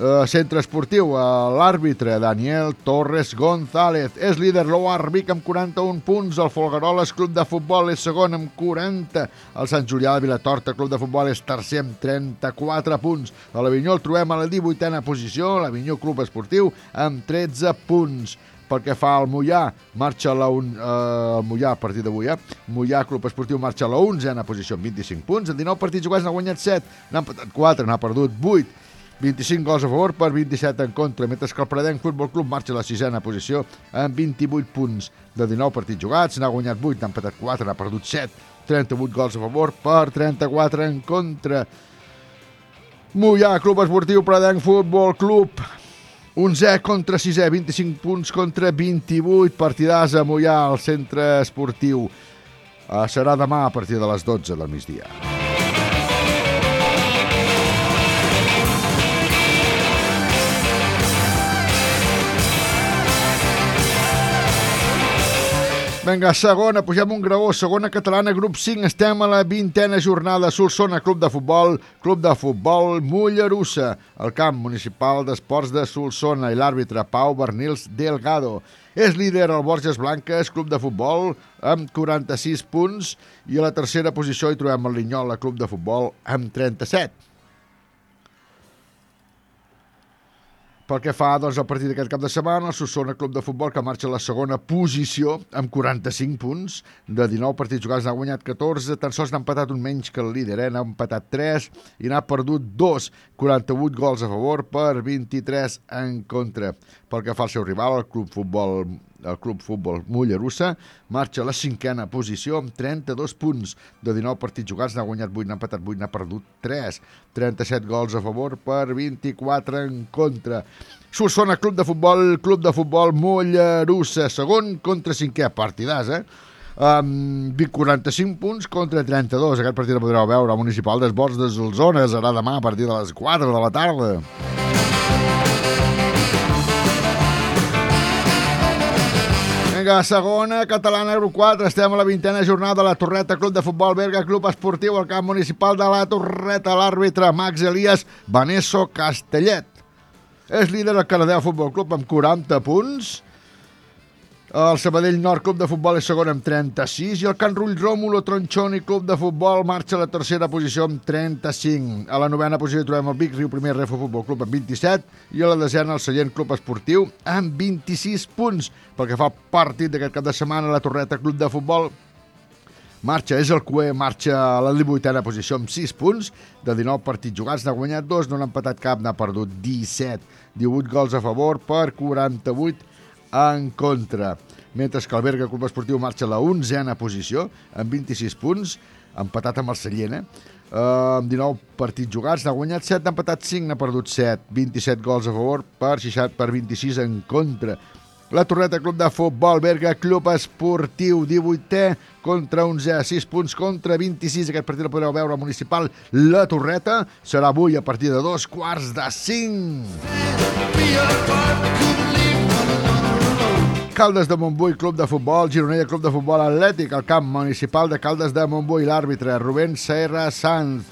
eh, centre esportiu. Eh, L'àrbitre, Daniel Torres González. És líder l'Oar Vic amb 41 punts. El Folgueroles Club de Futbol és segon amb 40. El Sant Julià de Vilatorta Club de Futbol és tercer amb 34 punts. A l'Avinyó el trobem a la 18a posició. L'Avinyó Club Esportiu amb 13 punts pel que fa al Mollà, marxa la un, eh, el Mollà a partir d'avui, eh? Mollà Club Esportiu marxa a la 11a posició amb 25 punts, en 19 partits jugats n'ha guanyat 7, n'ha empatat 4, n'ha perdut 8, 25 gols a favor per 27 en contra, mentre que el Predenc Futbol Club marxa a la sisena posició amb 28 punts de 19 partits jugats, n'ha guanyat 8, n'ha empatat 4, n'ha perdut 7, 38 gols a favor per 34 en contra. Mollà, Club Esportiu Predenc Futbol Club 11è contra 6è, 25 punts contra 28, partidars a Mollà al centre esportiu. Uh, serà demà a partir de les 12 del migdia. Vinga, segona, pugem un graó, segona catalana, grup 5, estem a la vintena jornada, Solsona, Club de Futbol, Club de Futbol Mollerussa, el camp municipal d'esports de Solsona i l'àrbitre Pau Bernils Delgado. És líder el Borges Blanques, Club de Futbol, amb 46 punts, i a la tercera posició hi trobem el Linyola, Club de Futbol, amb 37. Pel que fa doncs, al partit d'aquest cap de setmana, el Solsona Club de Futbol, que marxa a la segona posició amb 45 punts. De 19 partits jugats n'ha guanyat 14, tan sols n'ha empatat un menys que el líder, eh? n'ha empatat 3 i n'ha perdut 2, 48 gols a favor per 23 en contra. Pel que fa al seu rival, el Club Futbol el Club Futbol Mollerussa marxa a la cinquena posició amb 32 punts de 19 partits jugats, n'ha guanyat 8, n'ha empatat 8, n'ha perdut 3, 37 gols a favor per 24 en contra. Solsona, Club de Futbol, Club de Futbol Mollerussa, segon contra cinquè, partidàs, eh? Um, 45 punts contra 32. Aquest partit el podreu veure al Municipal d'Esborts de Solsona. Serà demà a partir de les 4 de la tarda. Vinga, segona, catalana, grup 4. Estem a la vintena jornada de la Torreta, Club de Futbol Berga, Club Esportiu, al camp municipal de la Torreta. L'àrbitre Max Elias Vanesso Castellet. És líder el Canadà Futbol Club amb 40 punts. El Sabadell Nord Club de Futbol és segon amb 36 i el Can Rull Rómulo Tronchoni Club de Futbol marxa a la tercera posició amb 35. A la novena posició trobem el Vic Riu Primer Refo Futbol Club amb 27 i a la desena el Sallent Club Esportiu amb 26 punts. Pel que fa al partit d'aquest cap de setmana, la Torreta Club de Futbol marxa, és el QE, marxa a la 18a posició amb 6 punts, de 19 partits jugats, n'ha guanyat 2, no n'ha empatat cap, n'ha perdut 17, 18 gols a favor per 48 en contra. Mentre que el Berga Club Esportiu marxa a la 11a posició, amb 26 punts, empatat amb el Sallent, eh? Amb 19 partits jugats, n'ha guanyat 7, n'ha empatat 5, n'ha perdut 7, 27 gols a favor per 60, per 26 en contra. La Torreta Club de Futbol, Berga Club Esportiu, 18è contra 11è, 6 punts contra 26. Aquest partit el podreu veure al municipal La Torreta. Serà avui a partir de dos quarts de 5. Caldes de Montbui, Club de Futbol, Gironella, Club de Futbol Atlètic, al camp municipal de Caldes de Montbui, l'àrbitre Rubén Serra Sanz.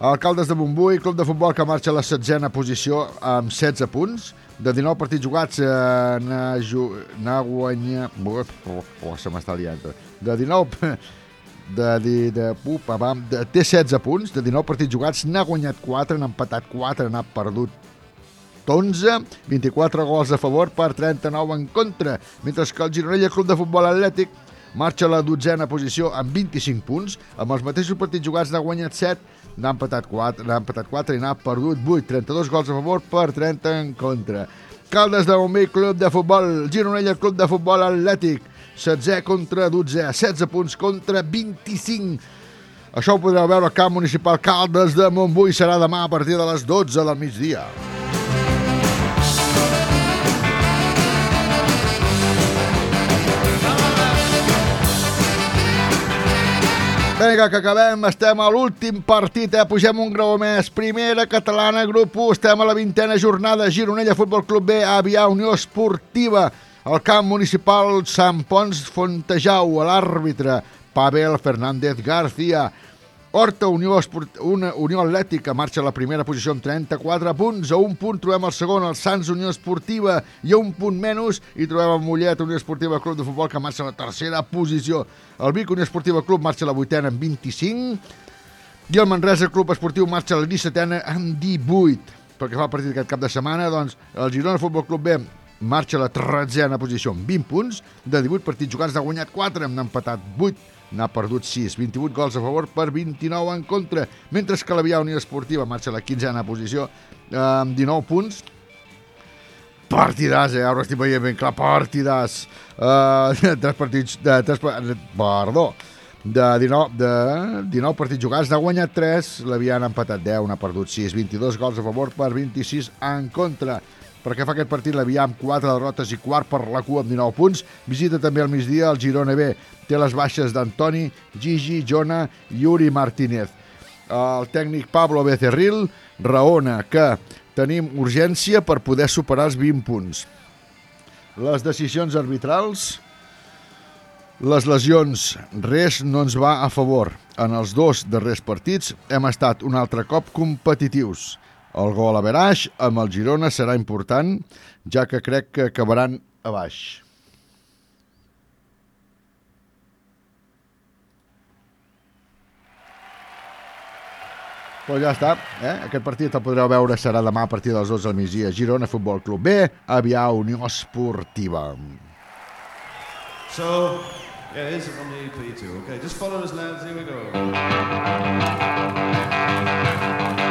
Alcaldes de Montbui, Club de Futbol que marxa a la setzena posició amb 16 punts. De 19 partits jugats eh, n'ha guanyat... Oh, oh, se m'està liant. De 19... De, de, de, pam, de, té 16 punts, de 19 partits jugats, n'ha guanyat 4, n'ha empatat 4, n'ha perdut 11, 24 gols a favor per 39 en contra, mentre que el Gironella Club de Futbol Atlètic marxa a la dotzena posició amb 25 punts, amb els mateixos partits jugats n'ha guanyat 7, n'ha empatat 4, n'ha empatat 4 i n'ha perdut 8, 32 gols a favor per 30 en contra. Caldes de Montbui, Club de Futbol, Gironella Club de Futbol Atlètic, 16 contra 12, 16 punts contra 25. Això ho podreu veure al camp municipal Caldes de Montbui, serà demà a partir de les 12 del migdia. Vinga, que acabem. Estem a l'últim partit, eh? Pugem un grau més. Primera catalana, grup 1. Estem a la vintena jornada. Gironella Futbol Club B, Avià Unió Esportiva. Al camp municipal Sant Pons Fontejau, l'àrbitre Pavel Fernández García. Horta Unió, Esport... una Unió Atlètica marxa a la primera posició amb 34 punts. A un punt trobem el segon, el Sants Unió Esportiva, i a un punt menys hi trobem el Mollet Unió Esportiva Club de Futbol, que marxa a la tercera posició. El Vic Unió Esportiva Club marxa a la vuitena amb 25, i el Manresa Club Esportiu marxa a la 17a amb 18. Pel que fa al partit d'aquest cap de setmana, doncs, el Girona Futbol Club B marxa a la tretzena posició amb 20 punts. De 18 partits jugats n'ha guanyat 4, n'ha empatat 8, n'ha perdut 6. 28 gols a favor per 29 en contra. Mentre que la Via Unió Esportiva marxa a la quinzena posició eh, amb 19 punts. Partidàs, eh? Ara estic veient ben clar, partidàs. Uh, tres partits... De, tres, perdó. De 19, de 19 partits jugats, n'ha guanyat 3, l'havien empatat 10, n'ha perdut 6, 22 gols a favor per 26 en contra. Perquè fa aquest partit l'Aviam 4 derrotes i quart per la cua amb 19 punts. Visita també al migdia el Girona B. Té les baixes d'Antoni, Gigi, Jona i Yuri Martínez. El tècnic Pablo Becerril raona que tenim urgència per poder superar els 20 punts. Les decisions arbitrals les lesions, res no ens va a favor. En els dos darrers partits hem estat un altre cop competitius. El gol a Veraix amb el Girona serà important, ja que crec que acabaran a baix. Pues ja està, eh? Aquest partit el podreu veure serà demà a partir de les 12 del migdia. Girona Futbol Club B, Avià Unió Esportiva. So, yeah, it on the EP too. Okay, just follow us, lads. Here we go.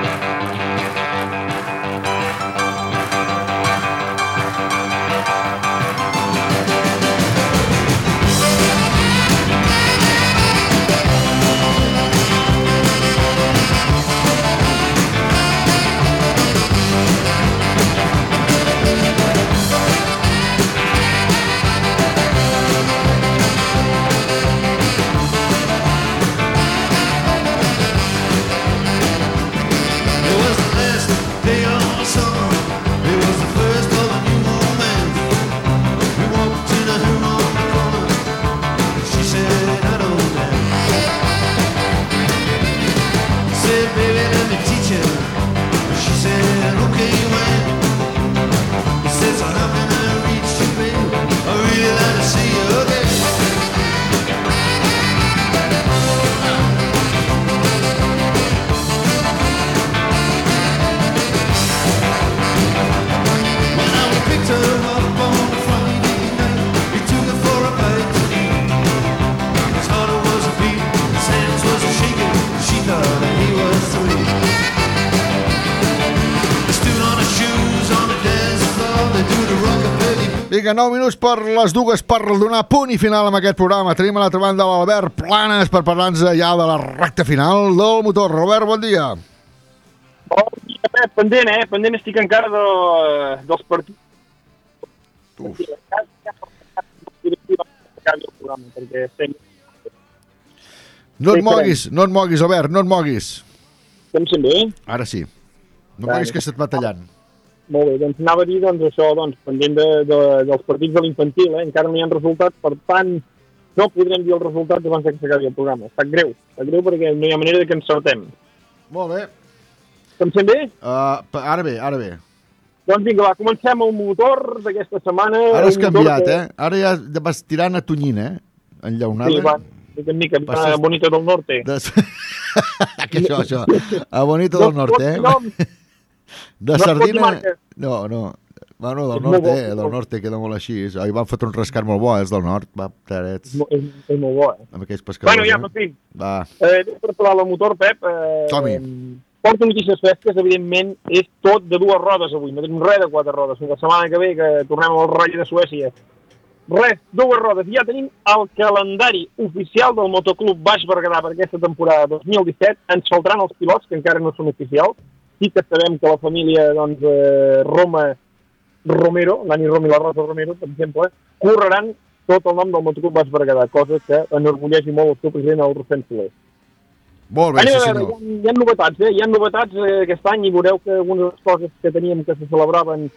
Vinga, 9 minuts per les dues per donar punt i final amb aquest programa. Tenim a l'altra banda l'Albert Planes per parlar-nos ja de la recta final del motor. Albert, bon dia. Bon dia, Pep, pendent, eh? Pendent estic encara de, dels partits. Uf. No et moguis, no et moguis, Albert, no et moguis. Em sent bé? Ara sí. No Vale. moguis que se't va tallant. Molt bé, doncs anava a dir doncs, això, doncs, pendent de, de, dels partits de l'infantil, eh? encara no hi ha resultats, per tant, no podrem dir els resultats abans que s'acabi el programa. Està greu, està greu perquè no hi ha manera de que ens sortem. Molt bé. Em sent bé? Uh, ara bé, ara bé. Doncs vinga, va, comencem el motor d'aquesta setmana. Ara has canviat, que- eh? Ara ja vas tirant a tonyina, eh? Enllaunada. Sí, va, mica en mica, Passes- a Bonito del Norte. Des... que això, això. A Bonito del No, Norte, no, eh? De no sardina... No, no. Bueno, del És nord, bo, eh? Del nord queda molt així. Ahir van fotre un rescat molt bo, eh? Els del nord. Va, tarets. És, és, molt bo, eh? Amb aquells pescadors, Bueno, ja, eh? fi. Va. Eh, per parlar del motor, Pep, eh, Som-hi. porto notícies fresques, evidentment, és tot de dues rodes avui, no tenim res de quatre rodes. La setmana que ve, que tornem al Rally de Suècia. Res, dues rodes. Ja tenim el calendari oficial del Motoclub Baix Berguedà per aquesta temporada 2017. Ens faltaran els pilots, que encara no són oficials. Sí que sabem que la família, doncs, eh, Roma Romero, l'Ani Rom i la Rosa Romero, per exemple, correran tot el nom del Motoclub Baix Berguedà, cosa que enorgulleix molt el seu president, el Rufén Soler. Molt bé, Anem sí, senyor. hi, ha, hi ha novetats, eh? Hi ha novetats eh, aquest any i veureu que algunes de les coses que teníem que se celebraven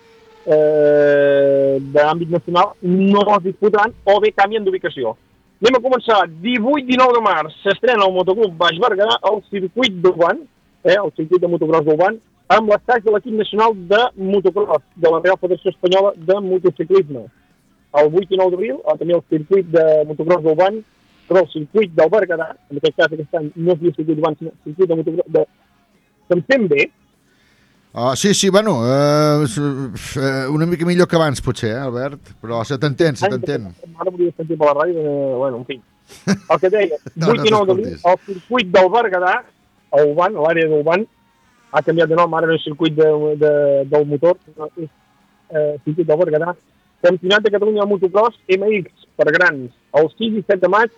eh, d'àmbit nacional no es disputaran o bé canvien d'ubicació. Anem a començar. 18-19 de març s'estrena el Motoclub Baix Berguedà al circuit d'Uban, eh, el circuit de motocross d'Uban, amb l'assaig de l'equip nacional de motocross de la Real Federació Espanyola de Motociclisme. El 8 i 9 d'abril, eh, també el circuit de motocross d'Uban, però el circuit del Berguedà, en aquest cas aquest any no es diu circuit d'Uban, sinó circuit de motocross de... Se'm sent bé? Ah, sí, sí, bueno, eh, eh, una mica millor que abans, potser, eh, Albert? Però se t'entén, se t'entén. Ara volia sentir per la ràdio, eh, bueno, en fi. El que deia, No, 8 no i 9 d'abril, el circuit del Berguedà, a Uban, a l'àrea d'Uban, ha canviat de nom, ara no és circuit de, de, del motor, eh, circuit del Berguedà. Campionat de Catalunya de motocross MX per grans, el 6 i 7 de maig,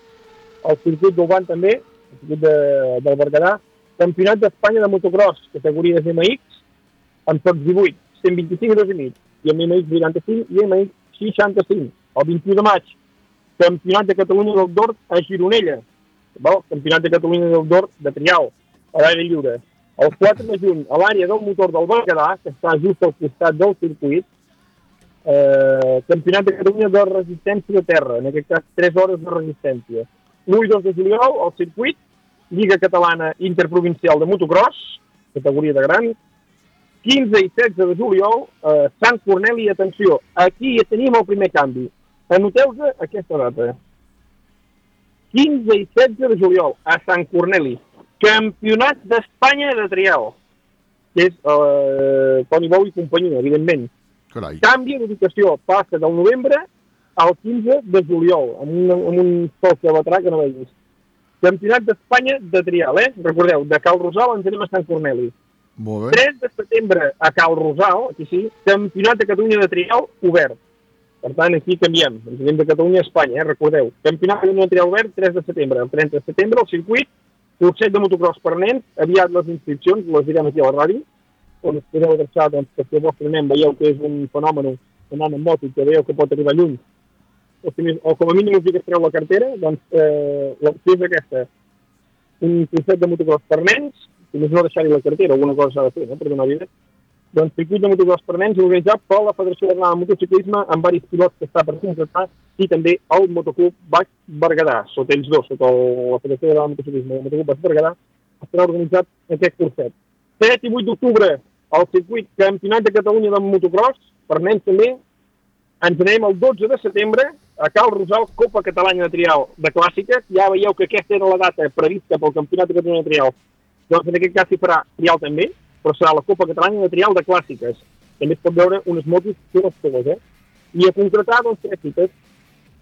el circuit d'Uban també, el circuit de, del Berguedà. Campionat d'Espanya de motocross, categories MX, amb tots 18, 125 i 2 i mig, i amb MX 85 i MX 65. El 21 de maig, Campionat de Catalunya del Dort a Gironella. Val? Campionat de Catalunya del Dort de Trial, a l'aire lliure. El 4 de juny, a l'àrea del motor del Berguedà, que està just al costat del circuit, eh, Campionat de Catalunya de resistència de terra, en aquest cas 3 hores de resistència. L'1 i 2 de juliol, al circuit, Lliga Catalana Interprovincial de Motocross, categoria de grans, 15 i 16 de juliol, eh, Sant Corneli, atenció, aquí ja tenim el primer canvi. Anoteu-vos aquesta data. 15 i 16 de juliol, a Sant Corneli. Campionat d'Espanya de trial. Que és eh, Toni Bou i companyia, evidentment. Carai. Canvi d'ubicació, passa del novembre al 15 de juliol, amb un, amb un sol que batrà que no veus. Campionat d'Espanya de trial, eh? Recordeu, de Cal Rosal ens anem a Sant Corneli. Molt bé. 3 de setembre a Cal Rosal, aquí sí, Campionat de Catalunya de trial obert. Per tant, aquí canviem. Ens anem de Catalunya a Espanya, eh? recordeu. Campionat de Catalunya de trial obert, 3 de setembre. El 30 de setembre, el circuit, curset de motocross per nens, aviat les inscripcions, les direm aquí a la ràdio, on es podeu adreçar, doncs, que si el vostre nen veieu que és un fenomen anant amb moto que veieu que pot arribar lluny, o, si, o com a mínim us dic treu la cartera, doncs eh, l'opció és aquesta. Un curset de motocross per nens, si més no deixar-hi la cartera, alguna cosa s'ha de fer, no?, per donar vida. Doncs circuit de motocross per nens organitzat per la Federació Catalana de Motociclisme amb varis pilots que està per contractar i també el Motoclub Baix Berguedà, sota ells dos, sota el- la Federació Catalana de Motociclisme i el Motoclub Baix Berguedà, estarà organitzat aquest curset. 7 i 8 d'octubre, el circuit Campionat de Catalunya de motocross, per nens també, ens anem el 12 de setembre a Cal Rosal, Copa Catalana de Trial de Clàssiques. Ja veieu que aquesta era la data prevista pel Campionat de Catalunya de Trial. Doncs en aquest cas s'hi farà trial també, però serà la Copa Catalana de Trial de Clàssiques. També es pot veure unes motos totes totes, eh? I a concretar, doncs, tres cites.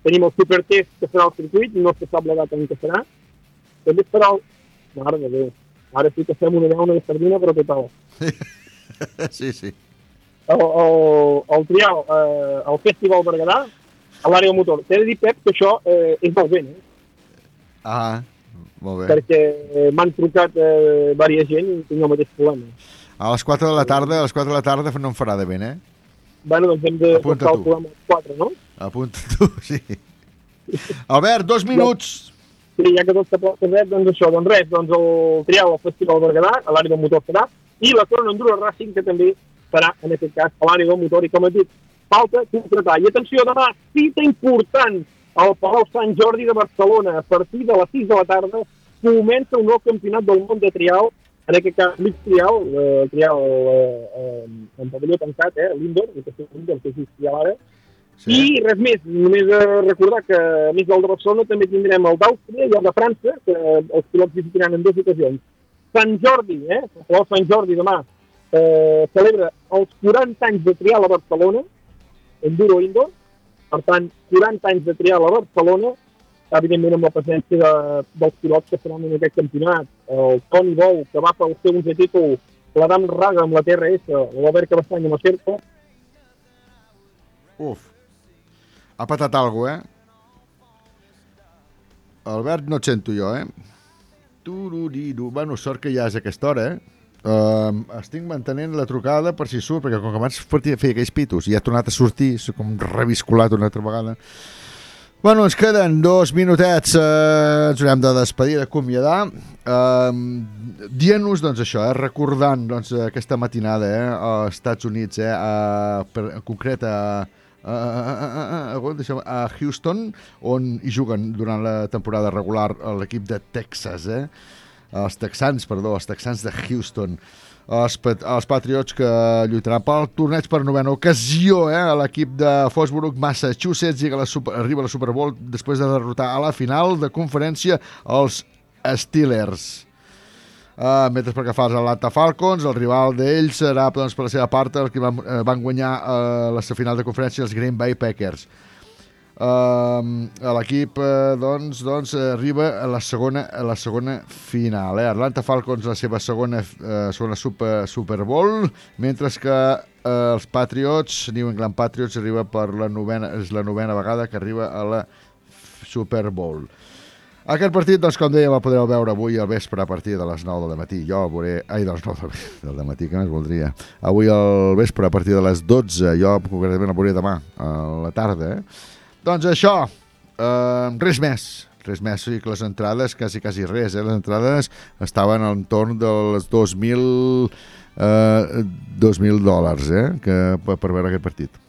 Tenim el Supertest, que serà al circuit, no se sap la data en què serà. També es farà el... Mare de Déu. Ara sí que fem una llauna de sardina, però total. sí, sí. el, el, el trial, eh, el Festival Berguedà, a l'àrea motor. T'he de dir, Pep, que això eh, és del vent, eh? Ah, molt bé. perquè eh, m'han trucat eh, diversa gent i tinc el mateix problema. A les 4 de la tarda, a les 4 de la tarda no em farà de vent, eh? Bueno, doncs hem de Apunta portar el programa als 4, no? Apunta tu, sí. Albert, dos minuts. Sí, ja que tot s'ha posat, doncs això, doncs res, doncs el trial al Festival Berguedà, a l'àrea del motor serà, i la Corona Enduro Racing, que també serà, en aquest cas, a l'àrea del motor, i com he dit, falta concretar. I atenció, demà, cita important al Palau Sant Jordi de Barcelona, a partir de les 6 de la tarda, comença un nou campionat del món de trial, en aquest cas, mig trial, eh, trial eh, eh, en pavelló tancat, eh, l'indoor, que és l'indoor, que és trial ara, Sí. I res més, només eh, recordar que a més del de Barcelona també tindrem el d'Àustria i el de França, que els pilots visitaran en dues ocasions. Sant Jordi, eh? El Sant Jordi demà eh, celebra els 40 anys de trial a Barcelona, Enduro Indoor, per tant, 40 anys de trial a Barcelona, evidentment amb la presència de, dels pilots que seran en aquest campionat. El Toni Bou, que va pel seu 11 títol, l'Adam Raga amb la TRS, l'Albert Cabestany amb la Cerca, Uf. Ha patat alguna eh? Albert, no et sento jo, eh? Tururiru. Bueno, sort que ja és aquesta hora, eh? Uh, estic mantenint la trucada per si surt, perquè com que abans feia aquells pitos i ha tornat a sortir, com reviscolat una altra vegada. Bueno, ens queden dos minutets, eh, ens haurem de despedir, d'acomiadar, eh, dient-nos, doncs, això, eh, recordant doncs, aquesta matinada eh, als Estats Units, eh, a, per, en concret a, a, a, a, a, Houston, on hi juguen durant la temporada regular l'equip de Texas, eh? Els texans, perdó, els texans de Houston, els, els Patriots que lluitaran pel torneig per novena ocasió, eh? l'equip de Fosborough, Massachusetts, llega a la super, arriba a la Super Bowl després de derrotar a la final de conferència els Steelers. Uh, mentre pel que fa Atlanta Falcons, el rival d'ells serà doncs, per la seva part el que van, eh, van guanyar uh, la final de conferència els Green Bay Packers. Uh, L'equip uh, doncs, doncs, arriba a la segona, a la segona final. Eh? Atlanta Falcons la seva segona, uh, segona super, Super Bowl, mentre que uh, els Patriots, New England Patriots, arriba per la novena, és la novena vegada que arriba a la Super Bowl. Aquest partit, doncs, com dèiem, el podreu veure avui al vespre a partir de les 9 del matí. Jo el veuré... Ai, de les 9 del matí, que més voldria? Avui al vespre a partir de les 12. Jo concretament el veuré demà, a la tarda, eh? Doncs això, eh, res més. Res més, sí que les entrades, quasi, quasi res, eh? Les entrades estaven al entorn dels 2.000 eh, 2.000 dòlars, eh? Que, per, per veure aquest partit.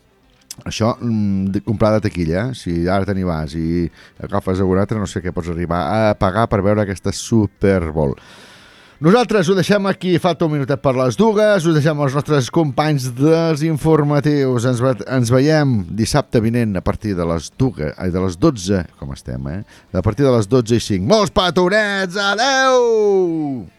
Això, mm, de comprar de taquilla, eh? si ara te vas i agafes alguna altra, no sé què pots arribar a pagar per veure aquesta Super Bowl. Nosaltres ho deixem aquí, falta un minutet per les dues, ho deixem als nostres companys dels informatius. Ens, ve ens veiem dissabte vinent a partir de les dues, ai, de les 12, com estem, eh? A partir de les 12 i 5. Molts petonets, adeu!